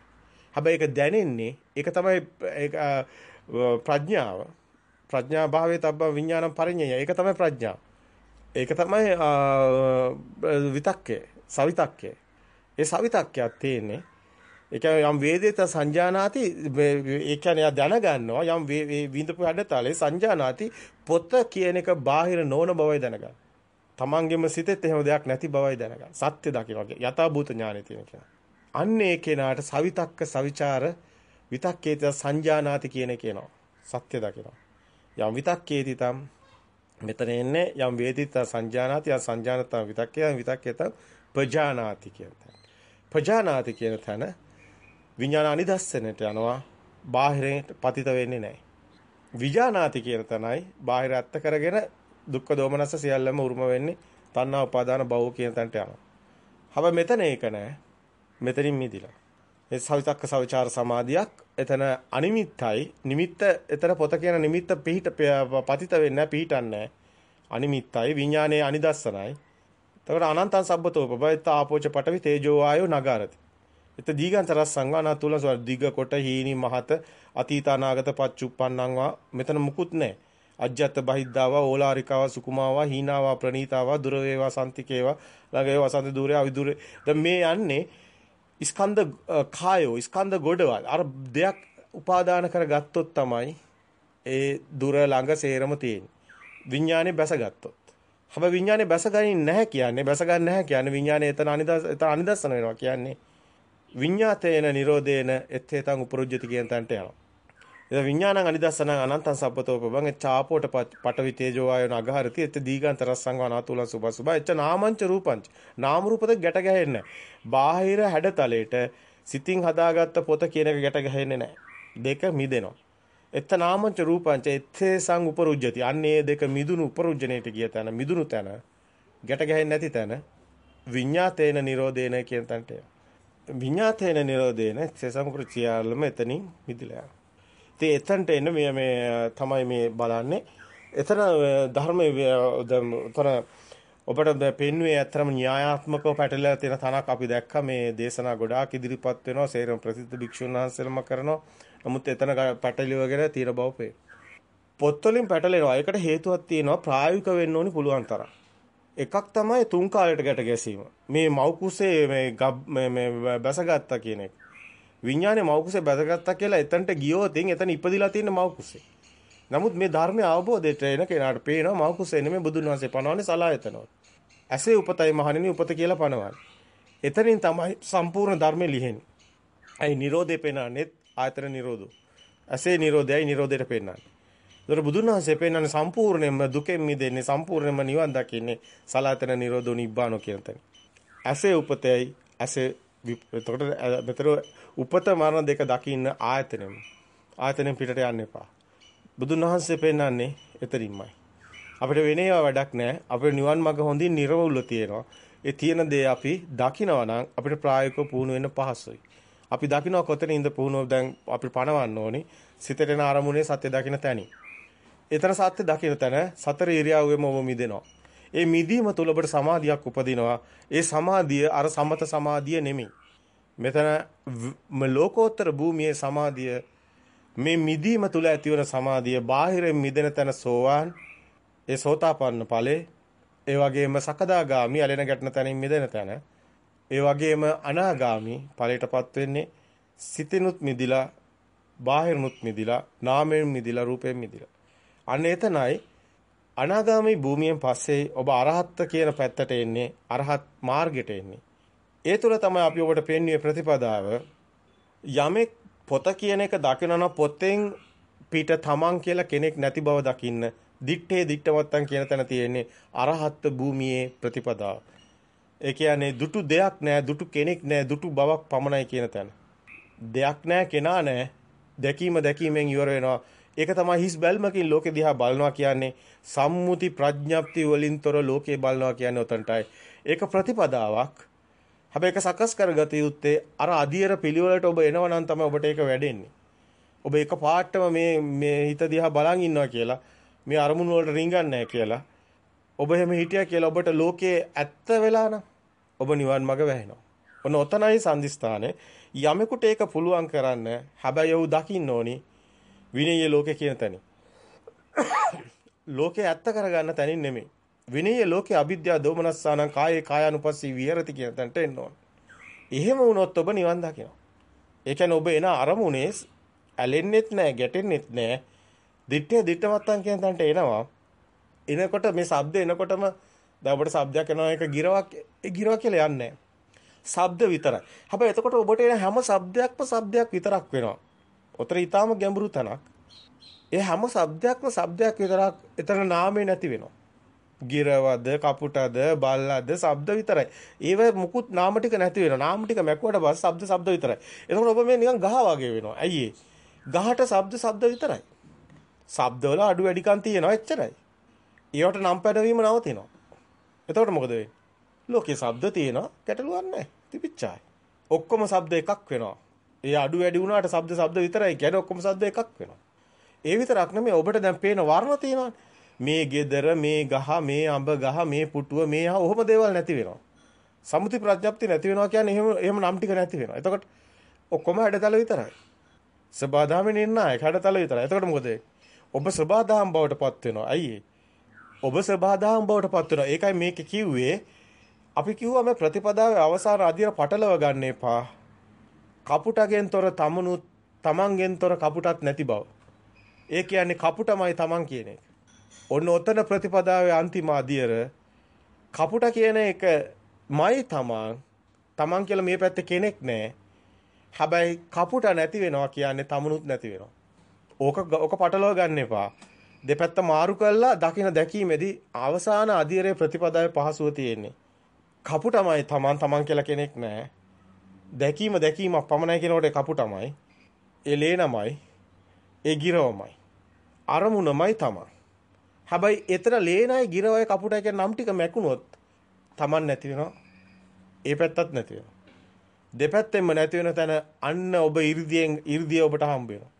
හැබැයි ඒක දැනෙන්නේ ඒක තමයි ඒක ප්‍රඥාව. ප්‍රඥා භාවයේ තබ්බ විඥානම් පරිඤ්ඤය. ඒක තමයි ප්‍රඥාව. ඒක තමයි විතක්කේ, සවිතක්කේ. ඒ සවිතක්කයක් තියෙන්නේ ඒ කියන්නේ යම් වේදිත සංජානාති ඒ කියන්නේ දැනගන්නවා යම් විඳපු හැඩතලේ සංජානාති පොත කියන එක බාහිර නොවන බවයි දැනගන්න. තමන්ගෙම සිතෙත් එහෙම දෙයක් නැති බවයි දැනගන්න. සත්‍ය දකින්න යථා භූත ඥානෙ තියෙන කෙනා. අන්න ඒ කෙනාට සවිතක්ක සවිචාර විතක්කේත සංජානාති කියන කියනවා. සත්‍ය දකින්න. යම් විතක්කේති තම් මෙතන එන්නේ යම් වේදිත සංජානාති යම් සංජානත විතක්කේ විතක්කේත ප්‍රජානාති කියන තැන. ප්‍රජානාති කියන තැන විඥාන අනිදස්සනට යනවා බාහිරට පතිත වෙන්නේ නැහැ. විඥානාති කියන තැනයි බාහිර ඇත්ත කරගෙන දුක්ඛ දෝමනස්ස සියල්ලම උරුම වෙන්නේ තණ්හා උපාදාන භව කියන තැනට යනවා. හැබැයි මෙතන ඒක නෑ. මෙතනින් මිදිලා. ඒ සවිතක්ක සවිචාර සමාධියක් එතන අනිමිත්තයි. නිමිත්ත එතන පොත කියන නිමිත්ත පිහිට පතිත වෙන්නේ පිහිටන්නේ අනිමිත්තයි විඥානයේ අනිදස්සනයි. එතකොට අනන්තං සබ්බතෝ පබයිත ආපෝච පටවි තේජෝ ආයෝ නගාරති. එත දීගන්තර සංගානා තුල දිග කොට හීනි මහත අතීත අනාගත පච්චුප්පන්නංවා මෙතන මුකුත් නැහැ. අජ්ජත් බහිද්දාවා ඕලාරිකාවා සුකුමාවා හීනාවා ප්‍රනීතාවා දුර වේවා සම්තිකේවා ළඟේ වසන්ත දුරේ අවිදුරේ දැන් මේ යන්නේ ස්කන්ධ කායෝ ස්කන්ධ ගොඩවල්. අර දෙයක් උපාදාන කරගත්තොත් තමයි ඒ දුර ළඟ සේරම තියෙන්නේ. විඥානේ බැසගත්තොත්. හැබැයි විඥානේ බැසගන්නේ නැහැ කියන්නේ බැස ගන්න නැහැ කියන්නේ විඥානේ එතන අනිදස් එතන අනිදස්සන වෙනවා කියන්නේ විඤ්ඤාතේන නිරෝධේන එත්තේතං උපරුජ්ජති කියන තැනට යනවා. එද විඥානං අනිදස්සන අනන්තං සබ්බතෝපබං එච්චාපෝට පටවි තේජෝ ආයන අගහරති එත් දීගාන්ත රස්සංග අනාතුලං සුභසුභ එච්ච නාමංච රූපංච. නාම රූපද ගැට ගැහෙන්නේ බාහිර හැඩතලයට සිතින් හදාගත්ත පොත කියන එක ගැට ගැහෙන්නේ නැහැ. දෙක මිදෙනවා. එත්ත නාමංච රූපංච එත්තේසං උපරුජ්ජති. අන්නේ දෙක මිදුණු උපරුජ්ජණයට ගිය තැන මිදුණු තැන ගැට ගැහෙන්නේ නැති තැන විඤ්ඤාතේන නිරෝධේන කියන තැනට විඤ්ඤාතේන නිරෝධේන සසමුකෘ සියල්ලම එතනින් මිදලා යනවා. ඉතින් එතනට එන්න මේ මේ තමයි මේ බලන්නේ. එතන ධර්මයේ උතන ඔබට පෙන්වුවේ ඇත්තම න්‍යායාත්මකව පැටලලා තියෙන තනක් අපි දැක්කා මේ දේශනා ගොඩාක් ඉදිරිපත් වෙනවා සේරම ප්‍රසිද්ධ භික්ෂුන් වහන්සේලම කරනවා. නමුත් එතන පැටලිවගෙන තියෙන බව පේ. පොත්වලින් පැටලෙනවා. ඒකට හේතුවක් තියෙනවා ප්‍රායෝගික වෙන්න ඕනි පුළුවන් තරම්. එකක් තමයි තුන් කාලයට ගැට ගැසීම. මේ මෞකුසේ මේ මේ බැසගත්තා කියන එක. විඥානේ මෞකුසේ බැසගත්තා කියලා එතනට ගියොත් එතන ඉපදිලා තියෙන මෞකුසේ. නමුත් මේ ධර්මය අවබෝධයට එන කෙනාට පේනවා මෞකුසේ නෙමෙයි බුදුන් වහන්සේ පනවන්නේ සලායතනවල. ඇසේ උපතයි මහණෙනි උපත කියලා පනවන්නේ. එතනින් තමයි සම්පූර්ණ ධර්මය ලිහෙන්නේ. අයි නිරෝධේ පෙන්නන්නේ ආයතන නිරෝධෝ. ඇසේ නිරෝධයයි නිරෝධයට පෙන්නන්නේ. ඒතර බුදුන් වහන්සේ පෙන්වන්නේ සම්පූර්ණයෙන්ම දුකෙන් මිදෙන්නේ සම්පූර්ණයෙන්ම නිවන් දකින්නේ සලාතන නිරෝධෝ නිබ්බානෝ කියන තැන. ඇසේ උපතයි ඇසේ එතකොට මෙතන උපත මරණ දෙක දකින්න ආයතනෙම. ආයතනෙන් පිටට යන්න එපා. බුදුන් වහන්සේ පෙන්වන්නේ එතරින්මයි. අපිට වෙන ඒවා වැඩක් නැහැ. අපේ නිවන් මඟ හොඳින් නිර්වුල්ව තියෙනවා. ඒ තියෙන දේ අපි දකිනවා නම් අපිට ප්‍රායෝගිකව පුහුණු වෙන්න පහසුයි. අපි දකිනවා කොතනින්ද පුහුණුව දැන් අපි පණවන්න ඕනි. සිතට එන අරමුණේ සත්‍ය දකින්න තැනින්. එතන සත්‍ය දකින්න තැන සතර ඉරියව්වෙම ඔබ මිදෙනවා. ඒ මිදීම තුල ඔබට සමාධියක් උපදිනවා. ඒ සමාධිය අර සමත සමාධිය නෙමෙයි. මෙතන ලෝකෝත්තර භූමියේ සමාධිය මේ මිදීම තුල ඇතිවන සමාධිය බාහිරින් මිදෙන තැන සෝවාන් ඒ සෝතාපන්න ඵලේ ඒ වගේම සකදාගාමි ඇලෙන ගැටන තැනින් මිදෙන තැන ඒ වගේම අනාගාමි ඵලයටපත් වෙන්නේ සිතිනුත් මිදිලා බාහිරනුත් මිදිලා නාමයෙන් මිදිලා රූපයෙන් මිදිලා අන්න එතනයි අනාගාමී භූමියෙන් පස්සේ ඔබ අරහත් කියන පැත්තට එන්නේ අරහත් මාර්ගයට එන්නේ. ඒ තුල තමයි අපි ඔබට පෙන්වන්නේ ප්‍රතිපදාව යමෙක් පොත කියන එක දකිනවා පොතෙන් පිට තමන් කියලා කෙනෙක් නැති බව දකින්න දිත්තේ දිත්තවත්තන් කියන තැන තියෙන්නේ අරහත් භූමියේ ප්‍රතිපදාව. ඒ කියන්නේ දුටු දෙයක් නෑ දුටු කෙනෙක් නෑ දුටු බවක් පමණයි කියන තැන. දෙයක් නෑ කෙනා නෑ දැකීම දැකීමෙන් ඉවර වෙනවා ඒක තමයි හිස් බැල්මකින් ලෝකෙ දිහා බලනවා කියන්නේ සම්මුති ප්‍රඥප්ති වලින්තර ලෝකේ බලනවා කියන්නේ උතන්ටයි. ඒක ප්‍රතිපදාවක්. හැබැයි ඒක සකස් කරගත යුත්තේ අර අධියර පිළිවෙලට ඔබ එනවා නම් තමයි ඔබට ඒක වැඩෙන්නේ. ඔබ එක පාටම මේ මේ හිත දිහා බලන් ඉන්නවා කියලා මේ අරමුණු වලට රිංගන්නේ කියලා ඔබ එහෙම හිටියා කියලා ඔබට ලෝකේ ඇත්ත වෙලා නම් ඔබ නිවන් මඟ වැහෙනවා. ඔන්න ඔතනයි සම්දිස්ථානේ යමෙකුට ඒක පුළුවන් කරන්න හැබැයි ඔහු දකින්න ඕනි විනීය ලෝකේ කියන තැනින්. ලෝකේ ඇත්ත කරගන්න තැනින් නෙමෙයි. විනීය ලෝකේ අවිද්‍යාව දෝමනස්සානං කායේ කායानुපස්සී විහෙරති කියන තැනට එන්න ඕන. එහෙම වුණොත් ඔබ නිවන් දකිනවා. ඒ කියන්නේ ඔබ එන අරමුණේ ඇලෙන්නෙත් නැහැ, ගැටෙන්නෙත් නැහැ. දිත්තේ දිත්තමත්තන් කියන තැනට එනවා. එනකොට මේ ශබ්ද එනකොටම දැන් ඔබට ශබ්දයක් එනවා එක ගිරවක් ඒ ගිරව කියලා යන්නේ නැහැ. ශබ්ද විතරයි. හැබැයි එතකොට ඔබට එන හැම ශබ්දයක්ම ශබ්දයක් විතරක් වෙනවා. ඔතන ඊටාම ගැඹුරු තනක්. ඒ හැම શબ્දයක්ම શબ્දයක් විතරක් එතන නාමේ නැති වෙනවා. ගිරවද, කපුටද, බල්ලද શબ્ද විතරයි. ඒව මුකුත් නාම ටික නැති වෙනවා. නාම ටික මැකුවට බස් શબ્ද શબ્ද විතරයි. එතකොට ඔබ මේ නිකන් ගහ වගේ වෙනවා. ඇයි ඒ? ගහට શબ્ද શબ્ද විතරයි. શબ્දවල අඩු වැඩිකම් තියෙනවා එච්චරයි. ඒවට නම් පැනවීම නවතිනවා. එතකොට මොකද වෙන්නේ? ලෝකේ શબ્ද තියෙනවා, ගැටලුවක් නැහැ. තිබිච්චායි. ඔක්කොම શબ્ද එකක් වෙනවා. ඒ අඩු වැඩි වුණාට ශබ්ද ශබ්ද විතරයි කියන්නේ ඔක්කොම ශබ්ද එකක් වෙනවා. ඒ විතරක් නෙමෙයි ඔබට දැන් පේන වර්ණ තියෙනවානේ. මේ ගෙදර මේ ගහ මේ අඹ ගහ මේ පුටුව මේ ආ ඔහොම දේවල් නැති වෙනවා. සමුති ප්‍රඥප්ති නැති වෙනවා කියන්නේ එහෙම එහෙම නම් ටික නැති වෙනවා. එතකොට ඔක්කොම හැඩතල විතරයි. සබාදාමේ නිර්ණායක හැඩතල විතරයි. එතකොට මොකද ඔබ සබාදාම් බවට පත් වෙනවා. අයියේ. ඔබ සබාදාම් බවට පත් වෙනවා. ඒකයි මේක කිව්වේ අපි කිව්වා මේ ප්‍රතිපදාවේ අවසාන අධිර පටලව ගන්න එපා. කපුටගෙන් තොර තමනුත් තමන්ගෙන් තොර කපුටත් නැති බව. ඒ කියන්නේ කපුටමයි තමන් කියන එක. ඔන්න ඔතන ප්‍රතිපදාවේ අන්තිම අදියර කපුට කියන එක මයි තමන් තමන් කියලා මේ පැත්තේ කෙනෙක් නැහැ. හැබැයි කපුට නැති වෙනවා කියන්නේ තමනුත් නැති වෙනවා. ඕක ඕක පටලව ගන්න එපා. දෙපැත්ත මාරු කළා දකින දැකීමේදී අවසාන අධීරේ ප්‍රතිපදාවේ පහසුව තියෙන්නේ. කපුටමයි තමන් තමන් කියලා කෙනෙක් නැහැ. දැකීම දැකීමක් පමණයි කියනකොට කපුටමයි. ඒ ලේනමයි. ඒ ගිරවමයි. අරමුණමයි තමයි හැබැයි එතන ලේනයි ගිරවයි කපුටයි කියන නම් ටික මැකුණොත් Taman නැති වෙනවා. ඒ පැත්තත් නැති වෙනවා. දෙපැත්තෙන්ම නැති වෙන තැන අන්න ඔබ 이르දියෙන් 이르දිය ඔබට හම්බ වෙනවා.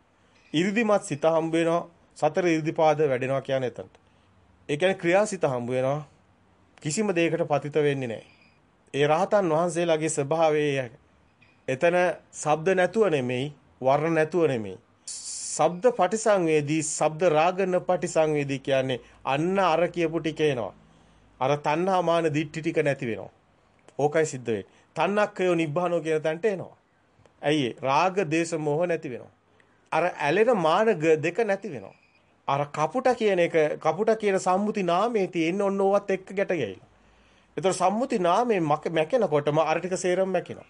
이르දිමත් සිත හම්බ වෙනවා. සතර 이르දිපාද වැඩෙනවා කියන්නේ එතනට. ඒ කියන්නේ ක්‍රියාසිත හම්බ වෙනවා. කිසිම දෙයකට පතිත වෙන්නේ නැහැ. ඒ රහතන් වහන්සේලාගේ ස්වභාවය එතන ශබ්ද නැතුව නෙමෙයි, වර්ණ නැතුව නෙමෙයි. ශබ්ද පටිසංවේදී, ශබ්ද රාගන පටිසංවේදී කියන්නේ අන්න අර කියපු ටික එනවා. අර තණ්හා මාන දිට්ටි ටික නැති වෙනවා. ඕකයි සිද්ධ වෙන්නේ. තණ්හක්කයෝ නිබ්බානෝ කියන තැනට එනවා. ඇයි රාග, දේශ, මොහ නැති වෙනවා. අර ඇලෙන මාන දෙක නැති වෙනවා. අර කපුට කියන එක කපුට කියන සම්මුති නාමයේ තියෙන ඔන්න ඕවත් එක්ක ගැට ගැහිලා. එතකොට සම්මුති නාමයෙන් මැකෙනකොටම අර ටික සේරම මැකෙනවා.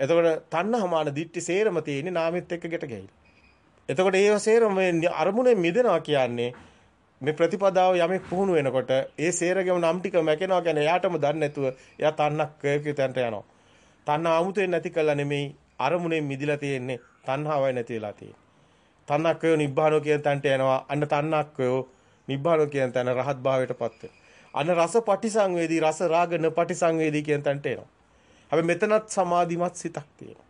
එතකොට තණ්හාමාන දිට්ටි සේරම තියෙන්නේ නාමෙත් එක්ක ගැට ගැහිලා. එතකොට ඒව සේරම අරමුණේ මිදෙනවා කියන්නේ මේ ප්‍රතිපදාව යමෙක් පුහුණු වෙනකොට ඒ සේරගෙම නම් ටික මැකෙනවා කියන්නේ එයාටම දන්නේ නැතුව එයා තණ්හක් කයකට යනවා. තණ්හා 아무තෙන් නැති කළා නෙමෙයි අරමුණෙන් මිදිලා තියෙන්නේ තණ්හාවයි නැති වෙලා තියෙන්නේ. තණ්හක්කය නිබ්බානෝ කියන තැනට යනවා. අන්න තණ්හක්කය නිබ්බානෝ කියන තැන රහත් භාවයටපත් වෙනවා. අන්න රස පටිසංවේදී රස රාගන පටිසංවේදී කියන තැනට එනවා. හැබැයි මෙතනත් සමාධිමත් සිතක් තියෙනවා.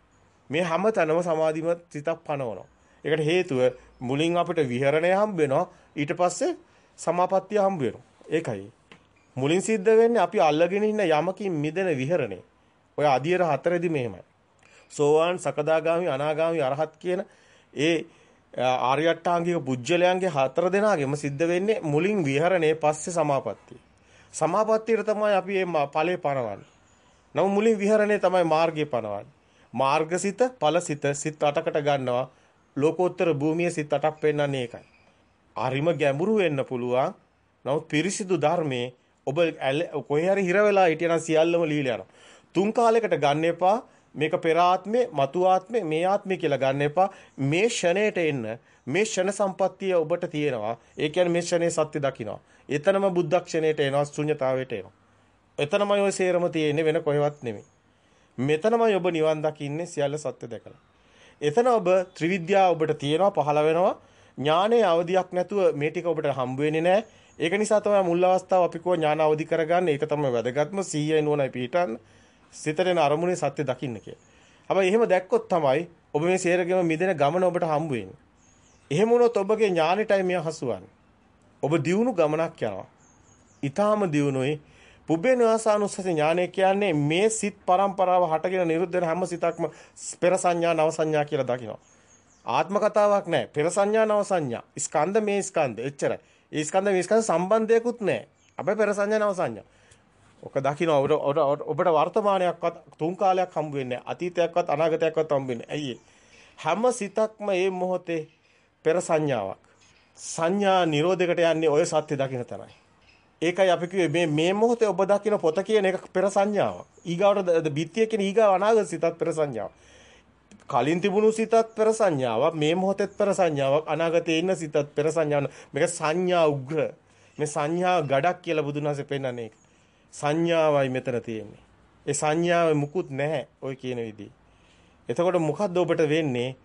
මේ හැමතැනම සමාධිමත් සිතක් පනවනවා. ඒකට හේතුව මුලින් අපිට විහරණය හම්බ වෙනවා ඊට පස්සේ සමාපත්තිය හම්බ වෙනවා. ඒකයි. මුලින් සිද්ධ වෙන්නේ අපි අල්ලගෙන ඉන්න යමකින් මිදෙන විහරණය. ඔය අධියර හතරෙදි මෙහෙමයි. සෝවාන් සකදාගාමි අනාගාමි අරහත් කියන ඒ ආර්ය අට්ටාංගික පුජ්‍යලයන්ගේ හතර දෙනාගෙම සිද්ධ වෙන්නේ මුලින් විහරණේ පස්සේ සමාපත්තිය. සමාපත්තියට තමයි අපි මේ ඵලේ පනවන්නේ. නමුත් මුලින් විහරණේ තමයි මාර්ගය පනවන්නේ. මාර්ගසිත, ඵලසිත සිත් අටකට ගන්නවා. ලෝකෝත්තර භූමියේ සිත් අටක් පෙන්වන්නේ ඒකයි. අරිම ගැඹුරු වෙන්න පුළුවන්. නමුත් පිරිසිදු ධර්මයේ ඔබ කොහේ හරි හිර වෙලා හිටියනම් සියල්ලම ලීලා යනවා. තුන් කාලයකට ගන්න එපා. මේක පෙර ආත්මේ, මතු ආත්මේ, මේ ආත්මේ කියලා ගන්න එපා. මේ ෂණයට එන්න මේ ෂණ සම්පත්තිය ඔබට තියෙනවා. ඒ කියන්නේ මේ ෂණේ සත්‍ය දකින්නවා. එතනම බුද්ධක්ෂණයට එනවා, ශුන්‍යතාවයට එනවා. එතනමයි ඔය සේරම තියෙන්නේ වෙන කොහෙවත් නෙමෙයි. මෙතනමයි ඔබ නිවන් දකින්නේ සියල්ල සත්‍ය දැකලා. එතන ඔබ ත්‍රිවිද්‍යාව ඔබට තියෙනවා පහළ වෙනවා. ඥානයේ අවදියක් නැතුව මේ ටික ඔබට හම්බ වෙන්නේ නැහැ. ඒක නිසා තමයි මුල් අවස්ථාව අපි කෝ ඥාන අවදි කරගන්න. ඒක තමයි වැදගත්ම 100 නුවණයි පිටන්න. සිතට එන අරමුණේ සත්‍ය දකින්න කියලා. හැබැයි එහෙම දැක්කොත් තමයි ඔබ මේ සේරගෙම මිදෙන ගමන ඔබට හම්බ වෙන්නේ. එහෙම වුණොත් ඔබගේ ඥානෙටයි මෙය හසුවන්නේ. ඔබ දියුණු ගමනක් යනවා. ඊටාම දියුණුවේ පුබ්බේ නිවාසානුස්සති ඥානය කියන්නේ මේ සිත් પરම්පරාව හටගෙන නිරුද්ධ වෙන හැම සිතක්ම පෙර සංඥා නව සංඥා කියලා දකිනවා. ආත්ම කතාවක් නැහැ. පෙර සංඥා නව සංඥා. ස්කන්ධ මේ ස්කන්ධ. එච්චරයි. ඒ ස්කන්ධ මේ ස්කන්ධ සම්බන්ධයක්වත් නැහැ. අපේ පෙර සංඥා නව සංඥා. ඔක දකින්න ඔබට වර්තමානයක්වත් තුන් කාලයක් හම්බ වෙන්නේ අතීතයක්වත් අනාගතයක්වත් හම්බ වෙන්නේ. ඇයි හැම සිතක්ම මේ මොහොතේ පෙර සංඥාවක්. සංඥා නිරෝධයකට යන්නේ ඔය සත්‍ය දකින්න තරයි. ඒකයි අපි කිව්වේ මේ මේ මොහොතේ ඔබ දකින්න පොත කියන එක පෙර සංඥාවක්. ඊගාවට බිත්තිය කියන ඊගාව අනාගත සිතත් පෙර සංඥාවක්. කලින් තිබුණු සිතත් පෙර සංඥාවක් මේ මොහොතේත් පෙර සංඥාවක් අනාගතේ ඉන්න සිතත් පෙර සංඥාවක් මේක සංඥා උග්‍ර මේ සංඥා ගඩක් කියලා බුදුන් වහන්සේ පෙන්නන්නේ ඒක සංඥාවයි මෙතන තියෙන්නේ. ඒ සංඥාවේ මුකුත් නැහැ ඔය කියන විදිහේ. එතකොට මොකද්ද ඔබට වෙන්නේ?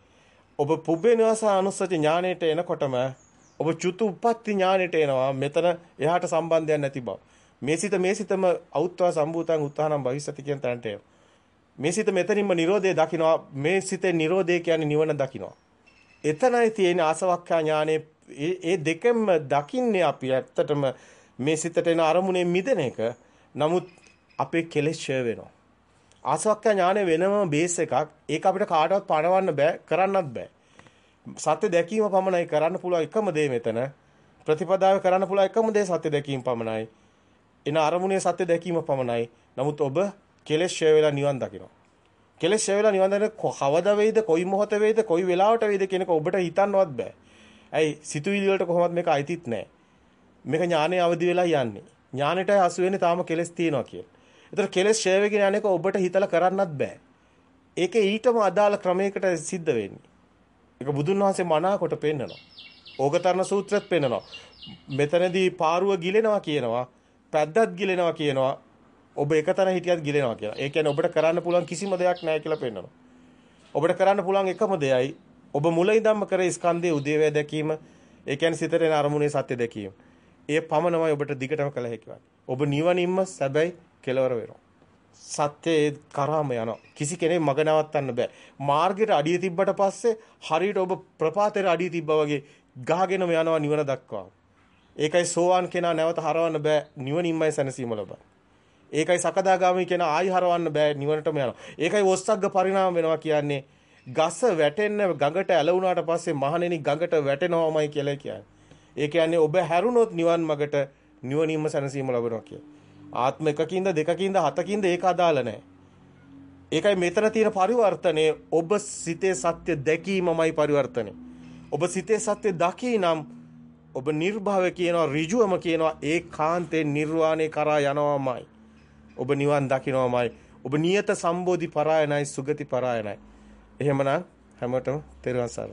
ඔබ පුබ්බේනවාස අනුස්සති ඥාණයට එනකොටම ඔබ චුතු උප්පත්ති ඥාණයට එනවා. මෙතන එහාට සම්බන්ධයක් නැති බව. මේ සිත මේ සිතම අවුත්වා සම්භූතං උත්තානම් භවිස්සති කියන තැනට එනවා. මේ සිත මෙතනින්ම Nirodhe දකින්නවා. මේ සිතේ Nirodhe කියන්නේ නිවන දකින්නවා. එතනයි තියෙන ආසවක්ඛා ඥානේ ඒ දෙකෙන්ම දකින්නේ අපි ඇත්තටම මේ සිතට එන අරමුණේ මිදෙන එක නමුත් අපේ කෙලෙස් ෂය වෙනවා. ආසවක්ඛ්‍ය ඥානෙ වෙනම බේස් එකක්. ඒක අපිට කාටවත් පණවන්න බෑ, කරන්නත් බෑ. සත්‍ය දැකීම පමණයි කරන්න පුළුවන් එකම දේ මෙතන. ප්‍රතිපදාවේ කරන්න පුළුවන් එකම දේ සත්‍ය දැකීම පමණයි. එන අරමුණේ සත්‍ය දැකීම පමණයි. නමුත් ඔබ කෙලෙස් ෂය වෙලා නිවන් දකිනවා. කෙලෙස් ෂය වෙලා නිවන් දකින කවද වේද, කොයි මොහොත වේද, කොයි වෙලාවට වේද කියන එක ඔබට හිතන්නවත් බෑ. ඇයි සිතුවිලි වලට කොහොමද මේක අයිතිත් නැහැ. මේක ඥානයේ අවදි වෙලා යන්නේ. ඥානෙටයි හසු වෙන්නේ තාම කෙලස් තියෙනවා කියලා. ඒතර කෙලස් ෂේ වෙගෙන යන එක ඔබට හිතලා කරන්නත් බෑ. ඒකේ ඊටම අදාළ ක්‍රමයකට සිද්ධ වෙන්නේ. ඒක බුදුන් වහන්සේ මනාකොට පෙන්නනවා. ඕගතරණ සූත්‍රෙත් පෙන්නනවා. මෙතනදී පාරුව ගිලෙනවා කියනවා. පැද්දත් ගිලෙනවා කියනවා. ඔබ එකතන හිටියත් ගිලෙනවා කියලා. ඒ කියන්නේ ඔබට කරන්න පුළුවන් කිසිම දෙයක් නැහැ කියලා පෙන්නනවා. ඔබට කරන්න පුළුවන් එකම දෙයයි ඔබ මුල ඉඳන්ම කරේ ස්කන්ධයේ උදේවැය දැකීම. ඒ කියන්නේ සිතට එන අරමුණේ සත්‍ය දැකීම. ඒ පමණමයි ඔබට දිගටම කළ හැකි ඔබ නිවනින්ම සැබයි කෙලවර වෙනවා. සත්‍යයේ කරාම යනවා. කිසි කෙනෙක් මග නවත්තන්න බෑ. මාර්ගයට අඩිය තිබ්බට පස්සේ හරියට ඔබ ප්‍රපාතයට අඩිය තිබ්බා වගේ ගහගෙනම යනවා නිවන දක්වා. ඒකයි සෝවාන් කෙනා නැවත හරවන්න බෑ නිවනින්මයි සැනසීම ලබන්නේ. ඒකයි සකදාගාමී කෙනා ආයි හරවන්න බෑ නිවනටම යනවා. ඒකයි ඔස්සග්ග පරිණාම වෙනවා කියන්නේ ගස වැටෙන්න ගඟට ඇලවුණාට පස්සේ මහණෙනි ගඟට වැටෙනවමයි කියලා කියන්නේ. ඒ කියන්නේ ඔබ හැරුණොත් නිවන් මගට නිවනින්ම සැනසීම ලබනවා කියලා. ආත්ම එකකින්ද දෙකකින්ද හතකින්ද ඒක අදාළ නැහැ. ඒකයි මෙතන තියෙන පරිවර්තනය ඔබ සිතේ සත්‍ය දැකීමමයි පරිවර්තනය. ඔබ සිතේ සත්‍ය දකිනම් ඔබ නිර්භව කියනවා ඍජුවම කියනවා ඒකාන්තේ නිර්වාණය කරා යනවාමයි. ඔබ නිවන් දකින්නවාමයි. ඔබ නියත සම්බෝධි පරායනයි සුගති පරායනයි. එහෙමනම් හැමෝටම තෙරුවන් සරණයි.